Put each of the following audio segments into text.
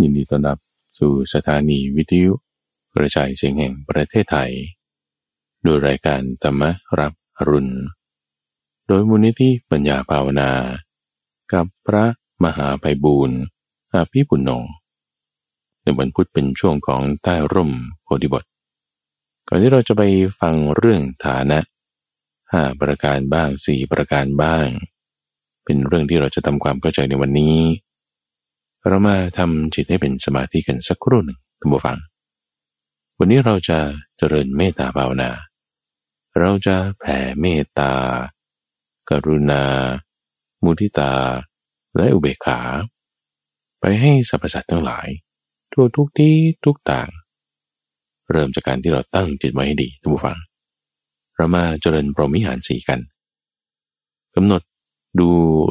ยินดีต้อนรับสู่สถานีวิทยุกระจายเสียงแห่งประเทศไทย โดยรายการธรรมรับอรุณ โดยมูลนิธิปัญญาภาวนา กับพระมหาไพบูรณ์อาภีปุณโญในวันพุธเป็นช่วงของใต้ร่มโพธิบท ก่อนที่เราจะไปฟังเรื่องฐานะห้าประการบ้างสี่ประการบ้าง เป็นเรื่องที่เราจะทำความเข้าใจในวันนี้ เรามาทำจิตให้เป็นสมาธิกันสักครู่หนึ่งท่านผู้ฟัง วันนี้เราจะเจริญเมตตาภาวนา เราจะแผ่เมตตา กรุณา มุทิตา และอุเบกขา ไปให้สรรพสัตว์ทั้งหลาย ทั่วทุกที่ทุกต่าง เริ่มจากการที่เราตั้งจิตไว้ให้ดีท่านผู้ฟัง เรามาเจริญปรมิหารสีกันกำหนดดู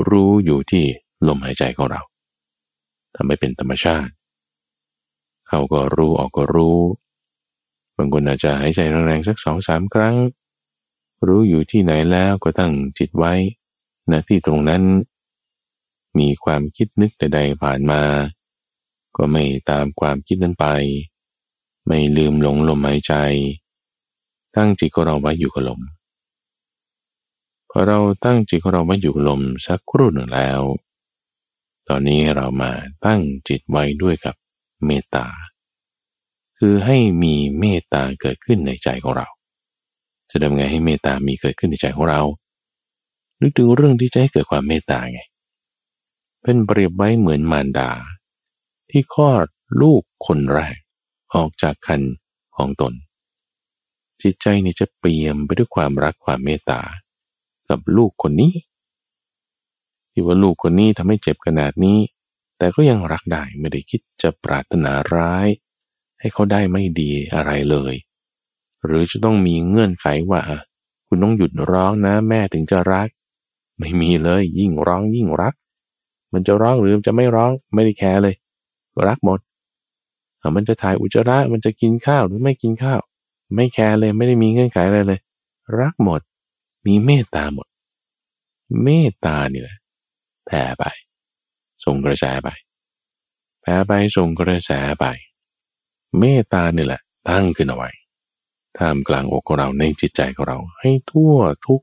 รู้อยู่ที่ลมหายใจของเรา ทำให้เป็นธรรมชาติ เขาก็รู้ออกก็รู้ บางคนอาจจะหายใจแรงๆสักสองสามครั้ง รู้อยู่ที่ไหนแล้วก็ตั้งจิตไว้ณที่ตรงนั้น มีความคิดนึกใดๆผ่านมา ก็ไม่ตามความคิดนั้นไป ไม่ลืมหลงลมหายใจ ตั้งจิตของเราไว้อยู่กับลมพอเราตั้งจิตของเราไว้อยู่กับลมสักครู่หนึ่งแล้ว ตอนนี้เรามาตั้งจิตไว้ด้วยกับเมตตา คือให้มีเมตตาเกิดขึ้นในใจของเรา จะทำไงให้เมตตามีเกิดขึ้นในใจของเรา นึกถึงเรื่องที่จะให้เกิดความเมตตาไง เป็นเปรียบไว้เหมือนมารดา ที่คลอดลูกคนแรก ออกจากคันของตน จิตใจนี่จะเปี่ยมไปด้วยความรักความเมตตา กับลูกคนนี้ ที่ว่าลูกคนนี้ทำให้เจ็บขนาดนี้ แต่ก็ยังรักได้ไม่ได้คิดจะปรารถนาร้าย ให้เขาได้ไม่ดีอะไรเลย หรือจะต้องมีเงื่อนไขว่า คุณต้องหยุดร้องนะแม่ถึงจะรัก ไม่มีเลยยิ่งร้องยิ่งรัก มันจะร้องหรือจะไม่ร้องไม่ได้แคร์เลย รักหมดมันจะถ่ายอุจจาระมันจะกินข้าวหรือไม่กินข้าว ไม่แคร์เลยไม่ได้มีเงื่อนไขอะไรเลย รักหมด มีเมตตาหมด เมตตาเนี่ย แผ่ไป ส่งกระแสไป แผ่ไปส่งกระแสไป เมตตาเนี่ยแหละ ตั้งขึ้นเอาไว้ท่ามกลางอกของเราในจิตใจของเรา ให้ทั่วทุก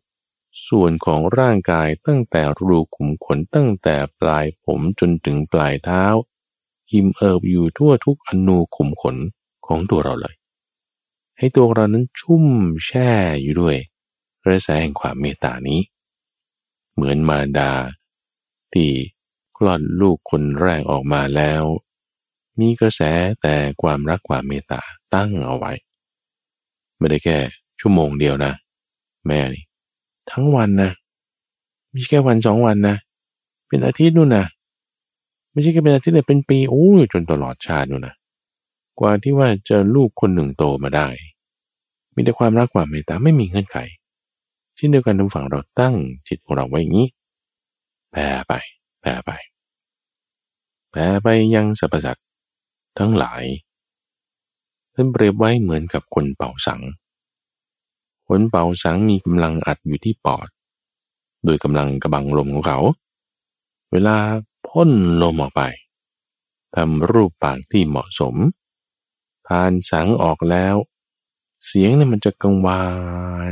ส่วนของร่างกายตั้งแต่รูขุมขนตั้งแต่ปลายผมจนถึงปลายเท้าอิ่มเอิบอยู่ทั่วทุกอนูขุมขนของตัวเราเลย ให้ตัวเรานั้นชุ่มแช่อยู่ด้วยกระแสแห่งความเมตตานี้ เหมือนมารดา ที่คลอดลูกคนแรกออกมาแล้ว มีกระแสแต่ความรักความเมตตาตั้งเอาไว้ ไม่ได้แค่ชั่วโมงเดียวนะ แม่นี่ทั้งวันนะไม่ใช่แค่วันสองวันนะ เป็นอาทิตย์นู่นนะไม่ใช่แค่เป็นอาทิตย์เลยเป็นปีโอ้ยจนตลอดชาตินู่นนะกว่าที่ว่าจะลูกคนหนึ่งโตมาได้ มีแต่ความรักความเมตตาไม่มีเงื่อนไขเช่นเดียวกันทางฝั่งเราตั้งจิตของเราไว้อย่างนี้ แผ่ไป แผ่ไป แผ่ไปยังสรรพสัตว์ทั้งหลายท่านเปรียบไว้เหมือนกับคนเป่าสัง คนเป่าสังมีกำลังอัดอยู่ที่ปอด โดยกำลังกระบังลมของเขา เวลาพ่นลมออกไปทำรูปปากที่เหมาะสมผ่านสังออกแล้ว เสียงเนี่ยมันจะกังวา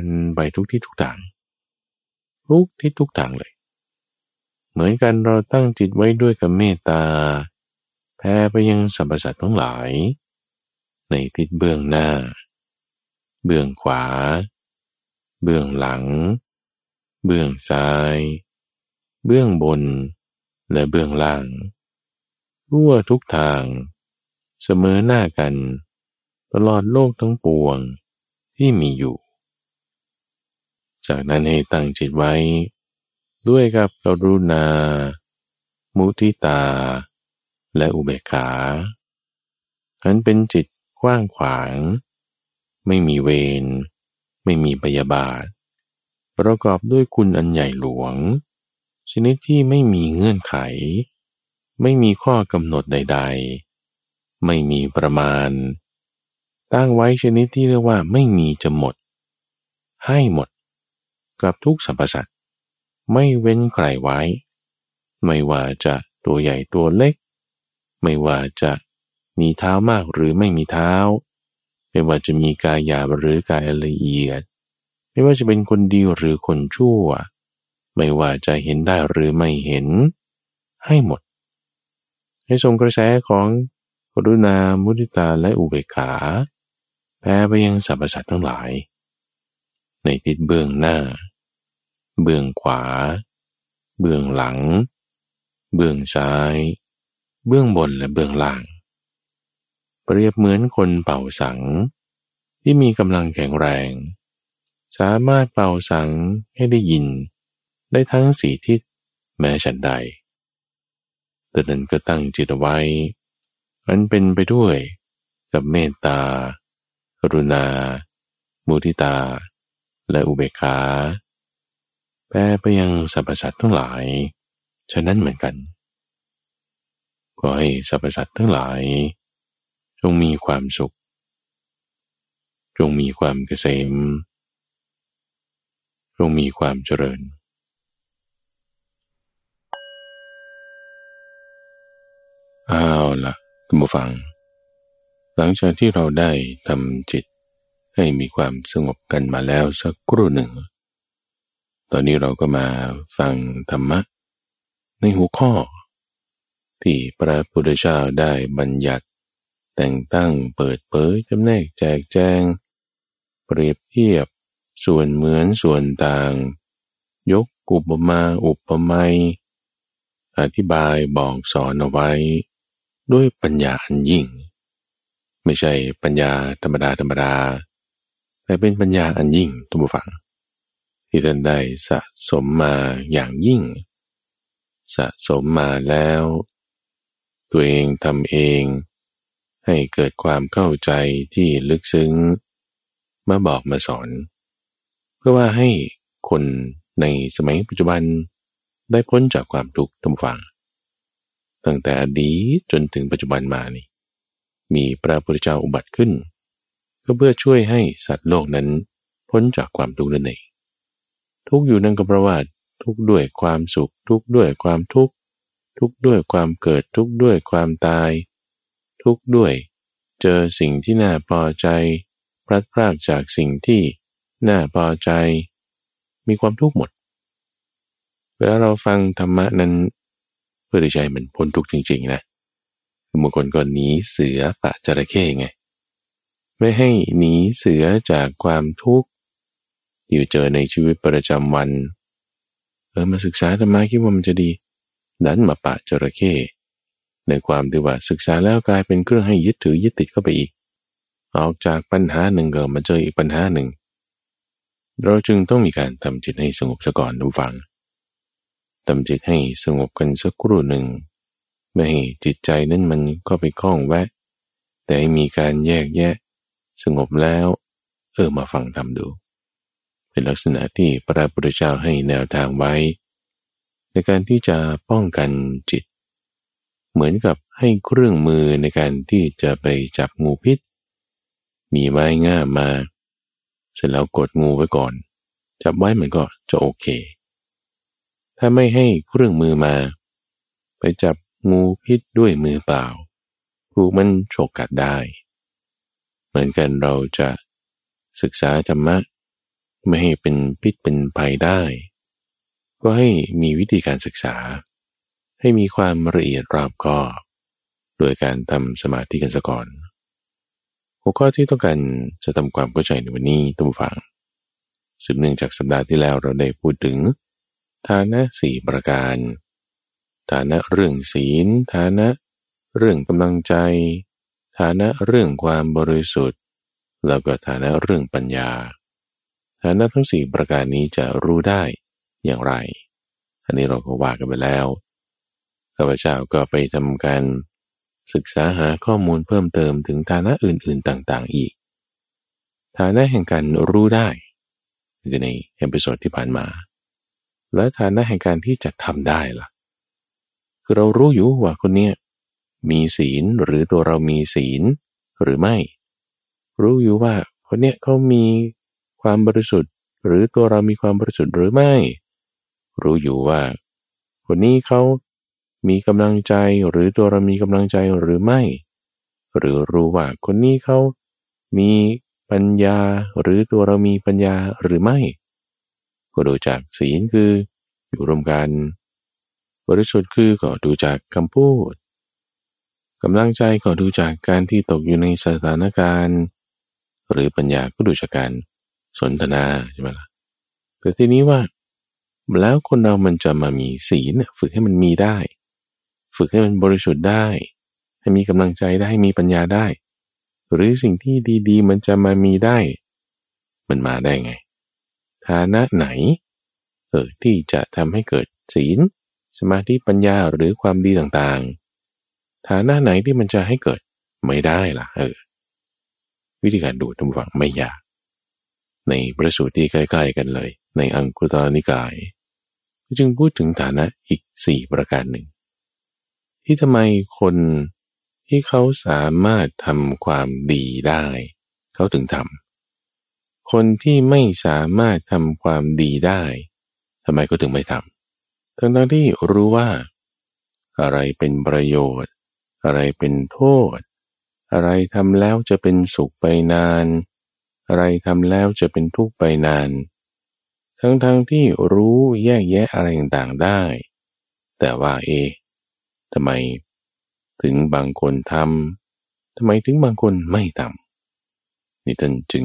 นไปทุกที่ทุกทาง ทุกที่ทุกทางเลย เหมือนกันเราตั้งจิตไว้ด้วยกับเมตตาแผ่ไปยังสรรพสัตว์ทั้งหลาย ในทิศเบื้องหน้า เบื้องขวา เบื้องหลัง เบื้องซ้าย เบื้องบน และเบื้องล่างทั่วทุกทาง เสมอหน้ากัน ตลอดโลกทั้งปวงที่มีอยู่ จากนั้นให้ตั้งจิตไว้ ด้วยกับกรุณา มุทิตา และอุเบกขาอันเป็นจิตกว้างขวาง ไม่มีเวร ไม่มีปยาบาท ประกอบด้วยคุณอันใหญ่หลวง ชนิดที่ไม่มีเงื่อนไข ไม่มีข้อกำหนดใด ๆ ไม่มีประมาณ ตั้งไว้ชนิดที่เรียกว่าไม่มีจะหมด ให้หมด กับทุกสรรพสัตว์ ไม่เว้นใครไว้ ไม่ว่าจะตัวใหญ่ตัวเล็ก ไม่ว่าจะมีเท้ามากหรือไม่มีเท้า ไม่ว่าจะมีกายหยาบหรือกายละเอียด ไม่ว่าจะเป็นคนดีหรือคนชั่ว ไม่ว่าจะเห็นได้หรือไม่เห็น ให้หมด ให้ทรงกระแสของกรุณา มุทิตาและอุเบกขาแผ่ไปยังสรรพสัตว์ทั้งหลาย ในทิศเบื้องหน้า เบื้องขวา เบื้องหลัง เบื้องซ้าย เบื้องบนและเบื้องล่าง เปรียบเหมือนคนเป่าสัง ที่มีกำลังแข็งแรง สามารถเป่าสังให้ได้ยิน ได้ทั้งสีทิศแม้ฉันใดแต่นั้นก็ตั้งจิตไว้มันเป็นไปด้วยกับเมตตา กรุณา มุทิตา และอุเบกขา แปรไปยังสรรพสัตว์ทั้งหลาย ฉะนั้นเหมือนกันก็ให้สรรพสัตว์ทั้งหลาย จงมีความสุข จงมีความเกษม จงมีความเจริญอ้าวล่ะท่านผู้ฟัง หลังจากที่เราได้ทำจิตให้มีความสงบกันมาแล้วสักครู่หนึ่ง ตอนนี้เราก็มาฟังธรรมะ ในหัวข้อ ที่พระพุทธเจ้าได้บัญญัติ แต่งตั้งเปิดเผยจำแนกแจกแจง เปรียบเทียบ ส่วนเหมือนส่วนต่าง ยกอุปมาอุปไมยอธิบายบอกสอนเอาไว้ ด้วยปัญญาอันยิ่ง ไม่ใช่ปัญญาธรรมดาธรรมดา แต่เป็นปัญญาอันยิ่งทุกฝัง ที่ท่านได้สะสมมาอย่างยิ่ง สะสมมาแล้ว ตัวเองทำเอง ให้เกิดความเข้าใจที่ลึกซึ้ง มาบอกมาสอน เพื่อว่าให้คนในสมัยปัจจุบันได้พ้นจากความทุกข์ทุกฝังตั้งแต่อดีตจนถึงปัจจุบันมานี่ มีพระพุทธเจ้าอุบัติขึ้น ก็เพื่อช่วยให้สัตว์โลกนั้นพ้นจากความทุกข์นั่นเอง ทุกอยู่นั่นก็เพราะว่าทุกด้วยความสุข ทุกด้วยความทุกข์ทุกด้วยความเกิดทุกด้วยความตาย ทุกด้วย เจอสิ่งที่น่าพอใจ พลัดพรากจากสิ่งที่น่าพอใจ มีความทุกข์หมดเวลาเราฟังธรรมะนั้นเพื่อใจมันพ้นทุกข์จริง ๆ นะบางคนก็หนีเสือปะจระเข้ไง ไม่ให้หนีเสือจากความทุกข์ อยู่เจอในชีวิตประจำวัน เออมาศึกษาธรรมะคิดว่ามันจะดี ดันมาปะจระเข้ในความที่ว่าศึกษาแล้วกลายเป็นเครื่องให้ยึดถือยึดติดเข้าไปอีก ออกจากปัญหาหนึ่งก็มาเจออีกปัญหาหนึ่ง เราจึงต้องมีการทำจิตให้สงบซะก่อนดูฟังทำจิตให้สงบกันสักครู่หนึ่ง ไม่ให้จิตใจนั้นมันก็ไปคล้องแวะ แต่มีการแยกแยะ สงบแล้ว เออมาฟังทำดู เป็นลักษณะที่พระพุทธเจ้าให้แนวทางไว้ ในการที่จะป้องกันจิต เหมือนกับให้เครื่องมือในการที่จะไปจับงูพิษ มีไม้ง่ามมา เสร็จแล้วกดงูไว้ก่อน จับไว้มันก็จะโอเค ถ้าไม่ให้เครื่องมือมา ไปจับงูพิษด้วยมือเปล่าถูกมันโฉกกัดได้ เหมือนกันเราจะศึกษาธรรมะ ไม่ให้เป็นพิษเป็นภัยได้ ก็ให้มีวิธีการศึกษา ให้มีความละเอียดรอบคอบ โดยการทำสมาธิกันซะก่อน หัวข้อที่ต้องการจะทำความเข้าใจในวันนี้ตุ้มฟังสืบเนื่องจากสัปดาห์ที่แล้วเราได้พูดถึง ฐานะสี่ประการ ฐานะเรื่องศีล ฐานะเรื่องกำลังใจ ฐานะเรื่องความบริสุทธิ์ แล้วก็ฐานะเรื่องปัญญา ฐานะทั้งสี่ประการนี้จะรู้ได้อย่างไร อันนี้เราก็ว่ากันไปแล้ว ข้าพเจ้าก็ไปทำการศึกษาหาข้อมูลเพิ่มเติมถึงฐานะอื่นๆต่างๆอีก ฐานะแห่งการรู้ได้คือใน episode ที่ผ่านมา และฐานะแห่งการที่จะทำได้ล่ะ คือเรารู้อยู่ว่าคนเนี้ยมีศีลหรือตัวเรามีศีลหรือไม่ รู้อยู่ว่าคนเนี้ยเขามี ความบริสุทธิ์ หรือตัวเรามีความบริสุทธิ์หรือไม่ รู้อยู่ว่า คนนี้เขามีกำลังใจหรือตัวเรามีกำลังใจหรือไม่ หรือรู้ว่าคนนี้เขามีปัญญาหรือตัวเรามีปัญญาหรือไม่ ก็ดูจากศีลคืออยู่รวมกัน บริสุทธิ์คือก็ดูจากคำพูดกำลังใจก็ดูจากการที่ตกอยู่ในสถานการณ์ หรือปัญญาก็ดูจากการ สนทนาใช่ไหมล่ะแต่ทีนี้ว่าแล้วคนเรามันจะมามีศีลฝึกให้มันมีได้ ฝึกให้มันบริสุทธิ์ได้ ให้มีกำลังใจได้ให้มีปัญญาได้ หรือสิ่งที่ดี ๆ มันจะมามีได้ มันมาได้ไง ฐานะไหนเออที่จะทำให้เกิดศีล สมาธิปัญญาหรือความดีต่างๆ ฐานะไหนที่มันจะให้เกิดไม่ได้ล่ะเออวิธีการดูทุกฝังไม่ยาก ในประสูตรที่ใกล้ๆกันเลย ในอังคุตรนิกาย จึงพูดถึงฐานะอีกสี่ประการหนึ่ง ที่ทำไมคนที่เขาสามารถทำความดีได้ เขาถึงทำคนที่ไม่สามารถทำความดีได้ทำไมก็ถึงไม่ทำทั้งทั้งที่รู้ว่า อะไรเป็นประโยชน์ อะไรเป็นโทษ อะไรทำแล้วจะเป็นสุขไปนาน อะไรทำแล้วจะเป็นทุกข์ไปนาน ทั้งๆทที่รู้แยกแยะอะไรต่างๆได้ แต่ว่าเอทำไม ถึงบางคนทำทำไมถึงบางคนไม่ทำนี่ท่านจึง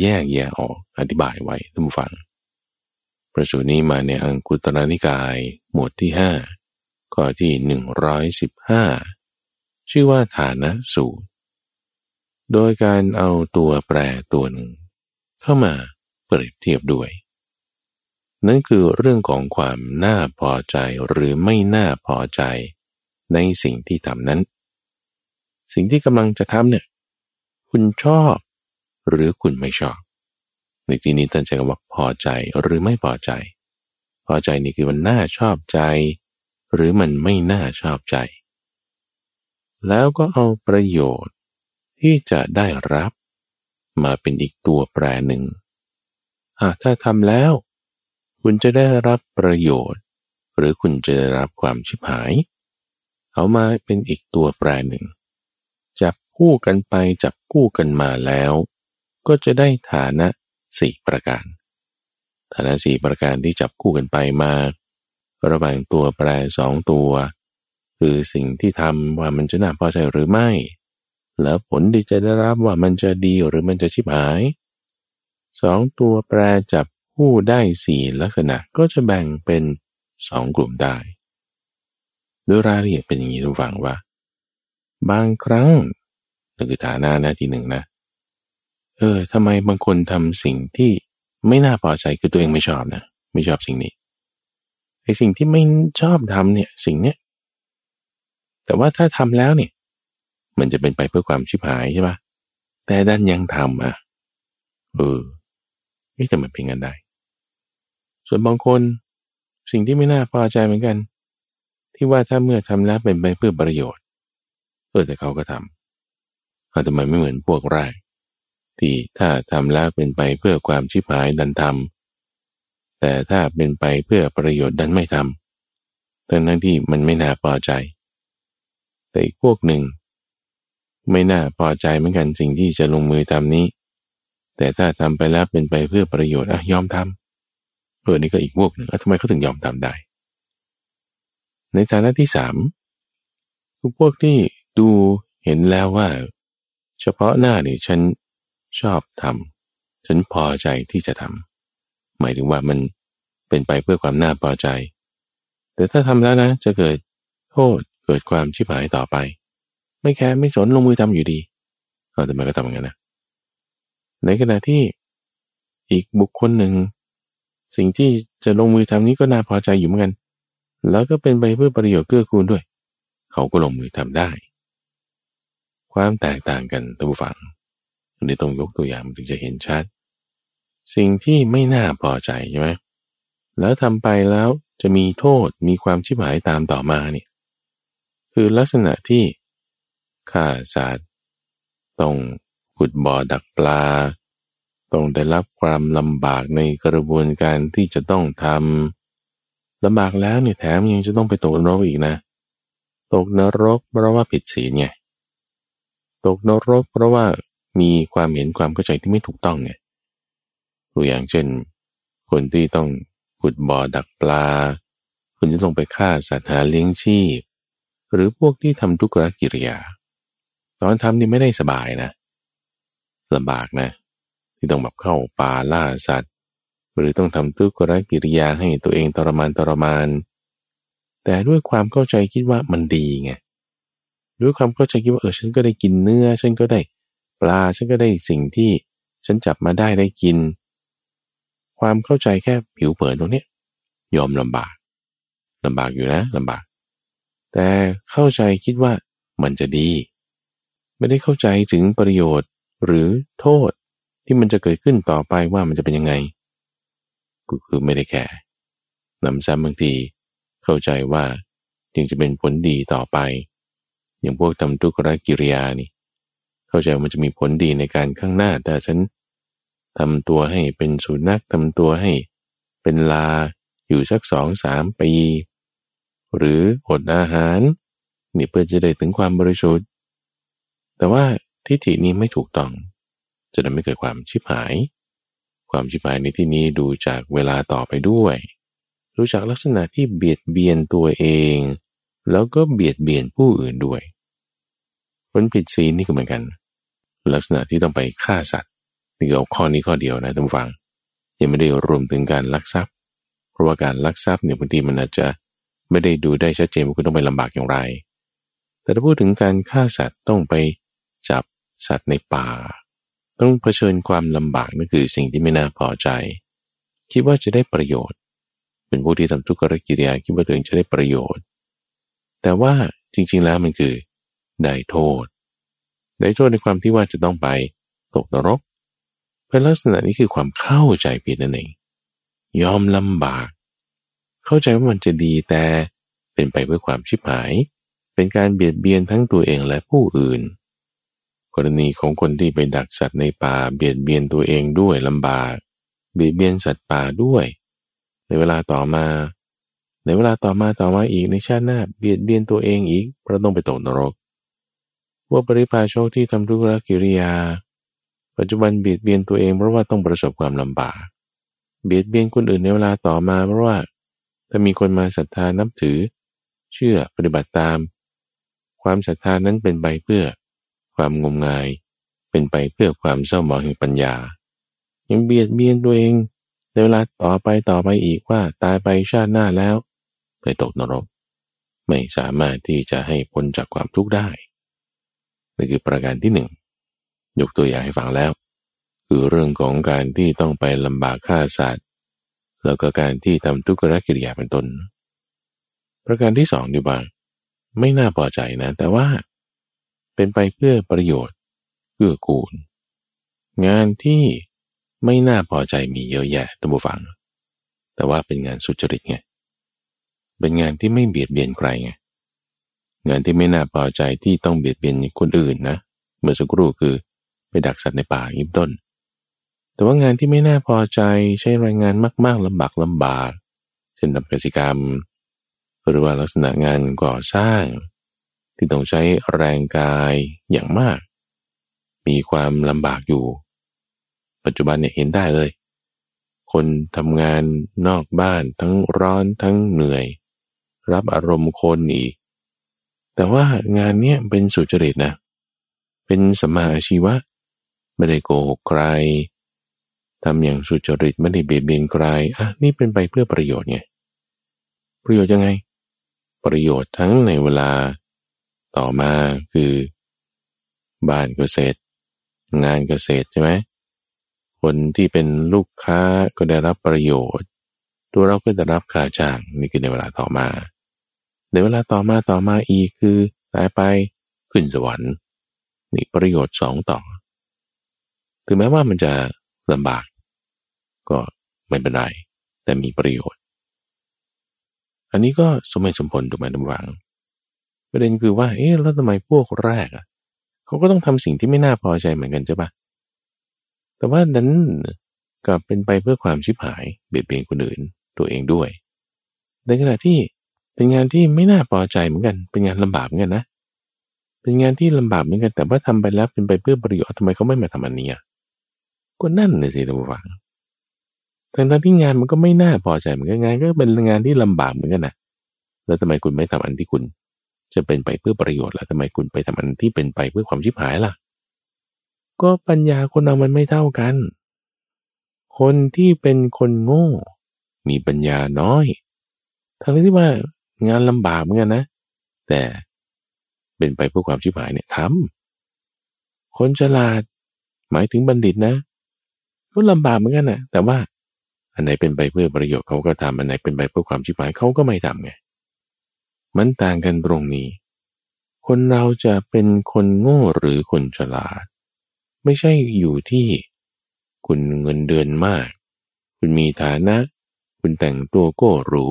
แยกแยะออกอธิบายไว้ท่านฟัง ประสูนี้มาในอังคุตรนิกาย หมวดที่ห้าข้อที่หนึ่งร้อยสิบห้าชื่อว่าฐานะสูตร โดยการเอาตัวแปรตัวหนึ่ง เข้ามาเปรียบเทียบด้วย นั่นคือเรื่องของความน่าพอใจหรือไม่น่าพอใจในสิ่งที่ทำนั้น สิ่งที่กำลังจะทำเนี่ย คุณชอบหรือคุณไม่ชอบ ในที่นี้ตั้งใจว่าพอใจหรือไม่พอใจ พอใจนี่คือมันน่าชอบใจ หรือมันไม่น่าชอบใจ แล้วก็เอาประโยชน์ ที่จะได้รับมาเป็นอีกตัวแปรหนึ่ง หากถ้าทำแล้ว คุณจะได้รับประโยชน์ หรือคุณจะได้รับความชิบหาย เอามาเป็นอีกตัวแปรหนึ่ง จับคู่กันไปจับคู่กันมาแล้ว ก็จะได้ฐานะสี่ประการ ฐานะสี่ประการที่จับคู่กันไปมา ระหว่างตัวแปรสองตัว คือสิ่งที่ทำว่ามันจะน่าพอใจหรือไม่ แล้วผลที่จะได้รับว่ามันจะดีหรือมันจะชิบหายสองตัวแปรจับผู้ได้สี่ลักษณะก็จะแบ่งเป็นสองกลุ่มได้โดยรายละเอียดเป็นอย่างนี้ทุกฝังว่า บางครั้งนั่นคือฐานะนะทีหนึ่งนะ เออทำไมบางคนทำสิ่งที่ไม่น่าพอใจคือตัวเองไม่ชอบนะไม่ชอบสิ่งนี้ไอ้สิ่งที่ไม่ชอบทำเนี่ยสิ่งเนี้ยแต่ว่าถ้าทำแล้วเนี่ย มันจะเป็นไปเพื่อความชิบหายใช่ปะแต่ดันยังทำอะ เออไม่จะมันเป็นกันได้ ส่วนบางคนสิ่งที่ไม่น่าพอใจเหมือนกัน ที่ว่าถ้าเมื่อทำแล้วเป็นไปเพื่อประโยชน์ เออแต่เขาก็ทำอาจจะไม่เหมือนพวกแรกที่ถ้าทำแล้วเป็นไปเพื่อความชิบหายดันทำแต่ถ้าเป็นไปเพื่อประโยชน์ดันไม่ทำทั้งนั้นที่มันไม่น่าพอใจ แต่อีกพวกหนึ่ง ไม่น่าพอใจเหมือนกันสิ่งที่จะลงมือทำนี้ แต่ถ้าทำไปแล้วเป็นไปเพื่อประโยชน์อะยอมทำเออนี่ก็อีกพวกหนึ่งทำไมเขาถึงยอมทำได้ ในฐานะที่สามคือพวกที่ดูเห็นแล้วว่า เฉพาะหน้านี่ฉันชอบทำฉันพอใจที่จะทำหมายถึงว่ามันเป็นไปเพื่อความน่าพอใจ แต่ถ้าทำแล้วนะ จะเกิดโทษเกิดความชิบหายต่อไป ไม่แคร์ไม่สนลงมือทำอยู่ดีเอาแต่มันก็ทำอย่างนั้นนะในขณะที่อีกบุคคลหนึ่ง สิ่งที่จะลงมือทำนี้ก็น่าพอใจอยู่เหมือนกัน แล้วก็เป็นไปเพื่อประโยชน์เกื้อกูลด้วย เขาก็ลงมือทำได้ ความแตกต่างกันตัวฝังอันนี้ต้องยกตัวอย่างถึงจะเห็นชัด สิ่งที่ไม่น่าพอใจใช่ไหมแล้วทำไปแล้วจะมีโทษมีความชิบหายตามต่อมาเนี่ยคือลักษณะที่ ฆ่าสัตว์ต้องขุดบ่อดักปลา ต้องได้รับความลำบากในกระบวนการที่จะต้องทำลำบากแล้วเนี่ยแถมยังจะต้องไปตกนรกอีกนะ ตกนรกเพราะว่าผิดศีลไงตกนรกเพราะว่ามีความเห็นความเข้าใจที่ไม่ถูกต้องไงตัวอย่างเช่น คนที่ต้องขุดบ่อดักปลา คนที่ต้องไปฆ่าสัตว์หาเลี้ยงชีพ หรือพวกที่ทำทุกขกิริยา ตอนทำนี่ไม่ได้สบายนะลำบากนะ ที่ต้องแบบเข้าป่าล่าสัตว์ หรือต้องทำทุกขกิริยาให้ตัวเองทรมานทรมาน แต่ด้วยความเข้าใจคิดว่ามันดีไงด้วยความเข้าใจคิดว่าเออฉันก็ได้กินเนื้อ ฉันก็ได้ปลาฉันก็ได้สิ่งที่ฉันจับมาได้ได้กิน ความเข้าใจแค่ผิวเผินตรงนี้ยอมลำบากลำบากอยู่นะลำบาก แต่เข้าใจคิดว่ามันจะดี ไม่ได้เข้าใจถึงประโยชน์หรือโทษที่มันจะเกิดขึ้นต่อไปว่ามันจะเป็นยังไง ก็คือไม่ได้แค่นำซ้ำบางทีเข้าใจว่าจึงจะเป็นผลดีต่อไป อย่างพวกทำทุกขกิริยานี่ เข้าใจมันจะมีผลดีในการข้างหน้าแต่ฉันทำตัวให้เป็นสุนัขทำตัวให้ เป็นลาอยู่สักสองสามปี หรืออดอาหาร นี่เพื่อจะได้ถึงความบริสุทธิ์ แต่ว่าทิฏฐินี้ไม่ถูกต้อง จะทำให้เกิดความชิบหาย ความชิบหายในที่นี้ดูจากเวลาต่อไปด้วย รู้จากลักษณะที่เบียดเบียนตัวเอง แล้วก็เบียดเบียนผู้อื่นด้วยคนผิดศีลนี่ก็เหมือนกัน ลักษณะที่ต้องไปฆ่าสัตว์นี่เอาข้อนี้ข้อเดียวนะท่านฟัง ยังไม่ได้รวมถึงการลักทรัพย์ เพราะว่าการลักทรัพย์เนี่ยบางทีมันอาจจะไม่ได้ดูได้ชัดเจนว่าคุณต้องไปลำบากอย่างไร แต่ถ้าพูดถึงการฆ่าสัตว์ต้องไป จับสัตว์ในป่า ต้องเผชิญความลำบากนั่นคือสิ่งที่ไม่น่าพอใจ คิดว่าจะได้ประโยชน์ เป็นผู้ที่ทำทุกขกิริยาคิดว่าตัวเองจะได้ประโยชน์ แต่ว่าจริง ๆแล้วมันคือได้โทษได้โทษในความที่ว่าจะต้องไปตกนรกเป็นลักษณะนี้คือความเข้าใจผิดนั่นเอง ยอมลำบาก เข้าใจว่ามันจะดีแต่เป็นไปเพื่อความชิบหาย เป็นการเบียดเบียนทั้งตัวเองและผู้อื่น กรณีของคนที่ไปดักสัตว์ในป่าเบียดเบียนตัวเองด้วยลำบาก เบียดเบียนสัตว์ป่าด้วย ในเวลาต่อมา ในเวลาต่อมาต่อมาอีกในชาติหน้าเบียดเบียนตัวเองอีกเพราะต้องไปตกนรกว่าปริพาชกที่ทำทุกรกิริยา ปัจจุบันเบียดเบียนตัวเองเพราะว่าต้องประสบความลำบาก เบียดเบียนคนอื่นในเวลาต่อมาเพราะว่า ถ้ามีคนมาศรัทธานับถือ เชื่อปฏิบัติตาม ความศรัทธานั้นเป็นไปเพื่อ ความงมงาย เป็นไปเพื่อความเศร้าหมองแห่งปัญญา ยังเบียดเบียนตัวเองในเวลาต่อไปต่อไปอีกว่าตายไปชาติหน้าแล้วไปตกนรก ไม่สามารถที่จะให้พ้นจากความทุกข์ได้นี่คือประการที่หนึ่งยกตัวอย่างให้ฟังแล้ว คือเรื่องของการที่ต้องไปลำบากฆ่าสัตว์แล้วก็การที่ทำทุกขกิริยาเป็นต้น ประการที่สองดีบ้างไม่น่าพอใจนะ แต่ว่า เป็นไปเพื่อประโยชน์เพื่อกูล งานที่ไม่น่าพอใจมีเยอะแยะท่านผู้ฟัง แต่ว่าเป็นงานสุจริตไงเป็นงานที่ไม่เบียดเบียนใครไงงานที่ไม่น่าพอใจที่ต้องเบียดเบียนคนอื่นนะเมื่อสักครู่คือไปดักสัตว์ในป่ายิบต้น แต่ว่างานที่ไม่น่าพอใจใช้แรงงานมาก ๆลำบากลำบากเช่นทำกิจกรรม หรือว่าลักษณะงานก่อสร้าง ที่ต้องใช้แรงกายอย่างมาก มีความลำบากอยู่ ปัจจุบันเนี่ยเห็นได้เลย คนทำงานนอกบ้านทั้งร้อนทั้งเหนื่อย รับอารมณ์คนอีก แต่ว่างานเนี้ยเป็นสุจริตนะ เป็นสมาอาชีวะ ไม่ได้โกหกใครทำอย่างสุจริตไม่ได้เบียดเบียนใครอะนี่เป็นไปเพื่อประโยชน์ไงประโยชน์ยังไง ประโยชน์ทั้งในเวลา ต่อมาคือ บ้านก็เสร็จงานก็เสร็จใช่ไหมคนที่เป็นลูกค้าก็ได้รับประโยชน์ ตัวเราก็ได้รับค่าจ้างนี่คือในเวลาต่อมาในเวลาต่อมาต่อมาอีกคือตายไปขึ้นสวรรค์นี่ประโยชน์สองต่อ ถึงแม้ว่ามันจะลำบาก ก็ไม่เป็นไร แต่มีประโยชน์ อันนี้ก็สมเหตุสมผลถูกไหมทุกฝัง ประเด็นคือว่า เอ๊ะแล้วทำไมพวกแรกอะเขาก็ต้องทำสิ่งที่ไม่น่าพอใจเหมือนกันใช่ปะแต่ว่านั้นกลับเป็นไปเพื่อความชิบหายเบียดเบียนคนอื่นตัวเองด้วย ในขณะที่เป็นงานที่ไม่น่าพอใจเหมือนกัน เป็นงานลำบากเหมือนกันนะ เป็นงานที่ลำบากเหมือนกัน แต่ว่าทำไปแล้วเป็นไปเพื่อประโยชน์ทำไมเขาไม่มาทำอันนี้ก็นั่นเลยสิท่านผู้ฟังทั้งที่งานมันก็ไม่น่าพอใจเหมือนกันงานก็เป็นงานที่ลำบากเหมือนกันนะแล้วทำไมคุณไม่ทำอันที่คุณ จะเป็นไปเพื่อประโยชน์ล่ะทำไมคุณไปทำอันที่เป็นไปเพื่อความชิบหายล่ะ ก็ปัญญาคนเรามันไม่เท่ากัน คนที่เป็นคนโง่ มีปัญญาน้อยทั้งที่ว่างานลำบากเหมือนกันนะ แต่เป็นไปเพื่อความชิบหายเนี่ยทำคนฉลาด หมายถึงบัณฑิตนะก็ลำบากเหมือนกันนะแต่ว่าอันไหนเป็นไปเพื่อประโยชน์เขาก็ทำอันไหนเป็นไปเพื่อความชิบหายเขาก็ไม่ทำไง มันต่างกันตรงนี้ คนเราจะเป็นคนโง่หรือคนฉลาด ไม่ใช่อยู่ที่ คุณเงินเดือนมาก คุณมีฐานะ คุณแต่งตัวโก้หรู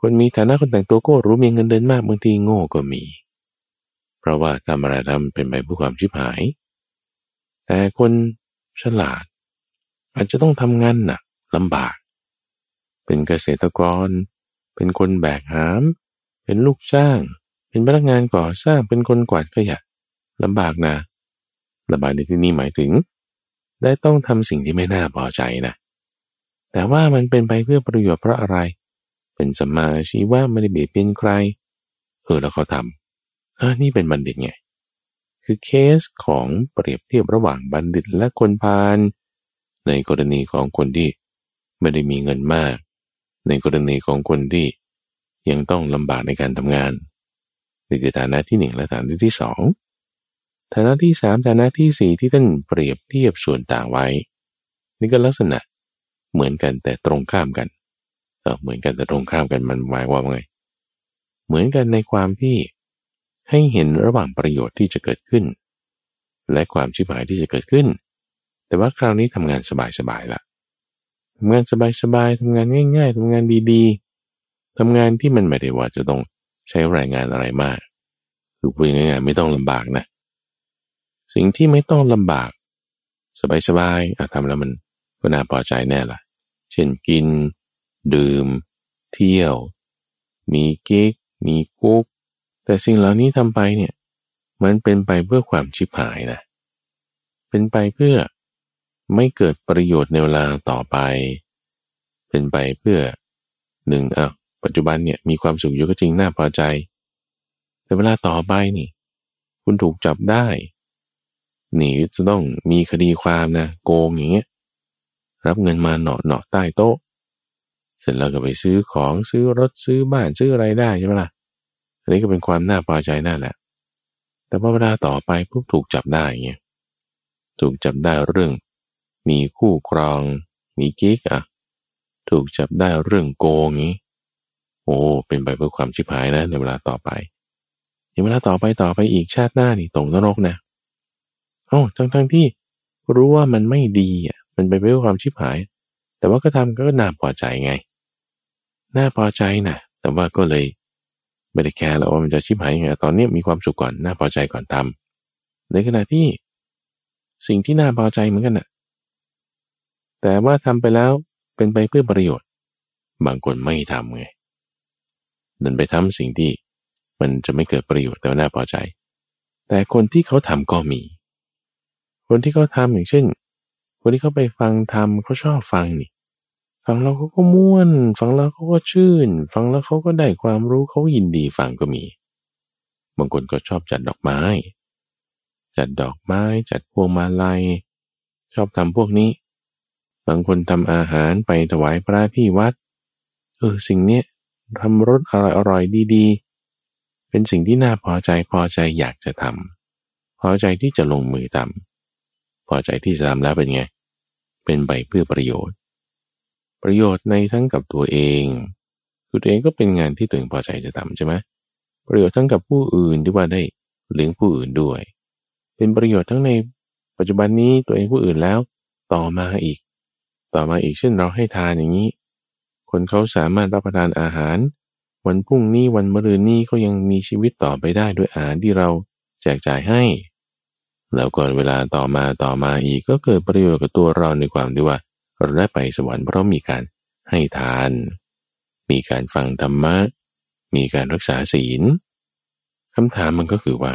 คนมีฐานะคนแต่งตัวโก้รู้มีเงินเดือนมากบางทีโง่ก็มี เพราะว่าทำอะไรทำเป็นไปเพื่อความชิบหาย แต่คนฉลาด อาจจะต้องทำงานหนักลำบาก เป็นเกษตรกร เป็นคนแบกหาม เป็นลูกจ้าง เป็นพนักงานก่อสร้างเป็นคนกวาดขยะลำบากนะลำบากในที่นี้หมายถึง ได้ต้องทำสิ่งที่ไม่น่าพอใจนะ แต่ว่ามันเป็นไปเพื่อประโยชน์เพราะอะไร เป็นสมาชีวะไม่ได้เบียดเบียนใคร เออแล้วเขาทำอ่านี่เป็นบัณฑิตไง คือเคสของเปรียบเทียบระหว่างบัณฑิตและคนพาลในกรณีของคนที่ไม่ได้มีเงินมาก ในกรณีของคนที่ ยังต้องลำบากในการทำงานนี่คือฐานะที่หนึ่งและฐานะที่สองฐานะที่สามฐานะที่สี่ที่ท่านเปรียบเทียบส่วนต่างไว้ นี่ก็ลักษณะเหมือนกันแต่ตรงข้ามกันเหมือนกันแต่ตรงข้ามกันมันหมายว่าไงเหมือนกันในความที่ให้เห็นระหว่างประโยชน์ที่จะเกิดขึ้น และความชิบหายที่จะเกิดขึ้น แต่ว่าคราวนี้ทำงานสบายๆละทำงานสบายๆทำงานง่าย ๆทำงานดีๆ ทำงานที่มันไม่ได้ว่าจะต้องใช้แรงงานอะไรมากคือพูดง่ายๆไม่ต้องลำบากนะ สิ่งที่ไม่ต้องลำบาก สบายๆทำแล้วมันก็น่าพอใจแน่ล่ะ เช่นกิน ดื่ม เที่ยว มีกิ๊ก มีกุ๊ก แต่สิ่งเหล่านี้ทำไปเนี่ย มันเป็นไปเพื่อความชิบหายนะ เป็นไปเพื่อไม่เกิดประโยชน์ในเวลาต่อไป เป็นไปเพื่อหนึ่งอะ ปัจจุบันเนี่ยมีความสุขอยู่ก็จริงน่าพอใจ แต่เวลาต่อไปนี่ คุณถูกจับได้ หนีจะต้องมีคดีความนะ โกงอย่างเงี้ยรับเงินมาเนาะเนาะใต้โต๊ะ เสร็จแล้วก็ไปซื้อของซื้อรถซื้อบ้านซื้ออะไรได้ใช่ไหมล่ะอันนี้ก็เป็นความน่าพอใจนั่นแหละ แต่พอเวลาต่อไปปุ๊บถูกจับได้เงี้ยถูกจับได้เรื่อง มีคู่ครอง มีกิ๊กอะ ถูกจับได้เรื่องโกงงี้ โอ้เป็นไปเพื่อความชิบหายนะในเวลาต่อไปในเวลาต่อไปต่อไปอีกชาติหน้านี่ตกนรกนะเอ้ทั้งทั้งที่รู้ว่ามันไม่ดีอะมันไปเพื่อความชิบหาย แต่ว่าก็ทำก็น่าพอใจไง น่าพอใจนะแต่ว่าก็เลยไม่ได้แคร์แล้วว่ามันจะชิบหายยังไง ตอนนี้มีความสุขก่อนน่าพอใจก่อนทำในขณะที่สิ่งที่น่าพอใจเหมือนกันนะ่ะ แต่ว่าทำไปแล้วเป็นไปเพื่อประโยชน์ บางคนไม่ทำไง ดินไปทำสิ่งที่มันจะไม่เกิดประโยชน์แต่น่าพอใจ แต่คนที่เขาทำก็มี คนที่เขาทำอย่างเช่น คนที่เขาไปฟังทำเขาชอบฟังนี่ ฟังแล้วเขาก็ม่วน ฟังแล้วเขาก็ชื่น ฟังแล้วเขาก็ได้ความรู้เขายินดีฟังก็มี บางคนก็ชอบจัดดอกไม้ จัดดอกไม้ จัดพวงมาลัย ชอบทำพวกนี้ บางคนทำอาหารไปถวายพระที่วัด เออสิ่งเนี้ย ทำรสอร่อยอร่อยดีๆ เป็นสิ่งที่น่าพอใจพอใจอยากจะทำพอใจที่จะลงมือทำพอใจที่จะทำแล้วเป็นไง เป็นไปเพื่อประโยชน์ ประโยชน์ในทั้งกับตัวเองตัวเองก็เป็นงานที่ตัวเองพอใจจะทำใช่ไหมประโยชน์ทั้งกับผู้อื่นที่ว่าได้เลี้ยงผู้อื่นด้วย เป็นประโยชน์ทั้งในปัจจุบันนี้ตัวเองผู้อื่นแล้ว ต่อมาอีก ต่อมาอีกเช่นเราให้ทานอย่างนี้ คนเขาสามารถรับประทานอาหาร วันพรุ่งนี้วันมะรืนนี้เขายังมีชีวิตต่อไปได้ด้วยอาหารที่เราแจกจ่ายให้ แล้วก่อนเวลาต่อมาต่อมาอีกก็เกิดประโยชน์กับตัวเราในความที่ว่าเราได้ไปสวรรค์เพราะมีการให้ทาน มีการฟังธรรมะ มีการรักษาศีลคำถามมันก็คือว่า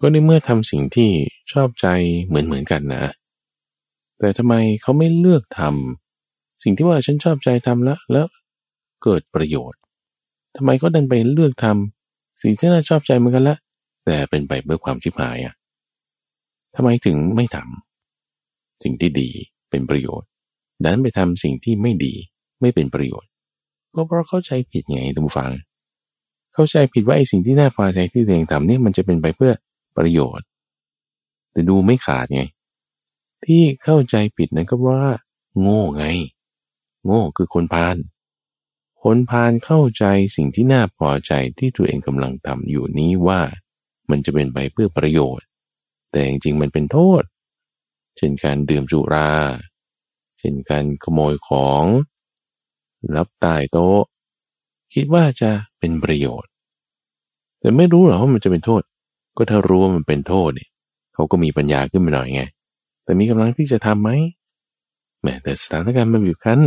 ก็ในเมื่อทำสิ่งที่ชอบใจเหมือนเหมือนกันนะ แต่ทำไมเขาไม่เลือกทำ สิ่งที่ว่าฉันชอบใจทำแล้วแล้วเกิดประโยชน์ทำไมก็ดันไปเลือกทำสิ่งที่น่าชอบใจเหมือนกันละ แต่เป็นไปเพื่อความชิบหายอะ่ะทำไมถึงไม่ทำสิ่งที่ดีเป็นประโยชน์ดันไปทำสิ่งที่ไม่ดีไม่เป็นประโยชน์ก็เพราะเข้าใจผิดไงทุกฝัง เข้าใจผิดว่าไอ้สิ่งที่น่าพอใจที่ตัวเองทำเนี่ยมันจะเป็นไปเพื่อประโยชน์ แต่ดูไม่ขาดไง ที่เข้าใจผิดนั้นก็ว่า โง่ไง โง่คือคนพาลคนพาลเข้าใจสิ่งที่น่าพอใจที่ตัวเองกำลังทำอยู่นี้ว่ามันจะเป็นไปเพื่อประโยชน์ แต่จริงๆมันเป็นโทษ เช่นการดื่มจุรา เช่นการขโมยของรับตายโต๊ะ คิดว่าจะเป็นประโยชน์ แต่ไม่รู้หรอว่ามันจะเป็นโทษ ก็ถ้ารู้ว่ามันเป็นโทษเนี่ยเขาก็มีปัญญาขึ้นมาหน่อยไง แต่มีกำลังที่จะทำไหมแม้แต่สถานการณ์มันบีบคั้น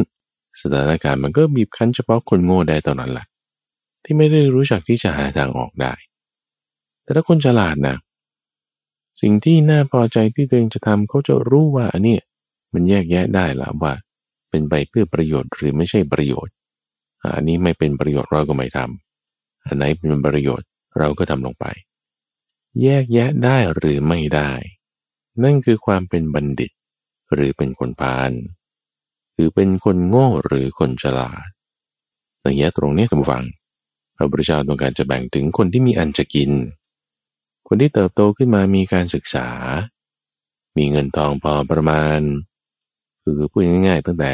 สถานการณ์มันก็บีบคั้นเฉพาะคนโง่ได้ตอนนั้นแหละที่ไม่ได้รู้จักที่จะหาทางออกได้ แต่ถ้าคนฉลาดนะสิ่งที่น่าพอใจที่ตัวเองจะทำเขาจะรู้ว่าอันนี้มันแยกแยะได้ละว่าเป็นไปเพื่อประโยชน์หรือไม่ใช่ประโยชน์ อันนี้ไม่เป็นประโยชน์เราก็ไม่ทำอันไหนเป็นประโยชน์เราก็ทำลงไป แยกแยะได้หรือไม่ได้ นั่นคือความเป็นบัณฑิต หรือเป็นคนพาล คือเป็นคนโง่หรือคนฉลาดในแง่ตรงนี้ท่านผู้ฟัง พระพุทธเจ้าต้องการจะแบ่งถึงคนที่มีอันจะกิน คนที่เติบโตขึ้นมามีการศึกษา มีเงินทองพอประมาณ คือพูดง่ายๆ ตั้งแต่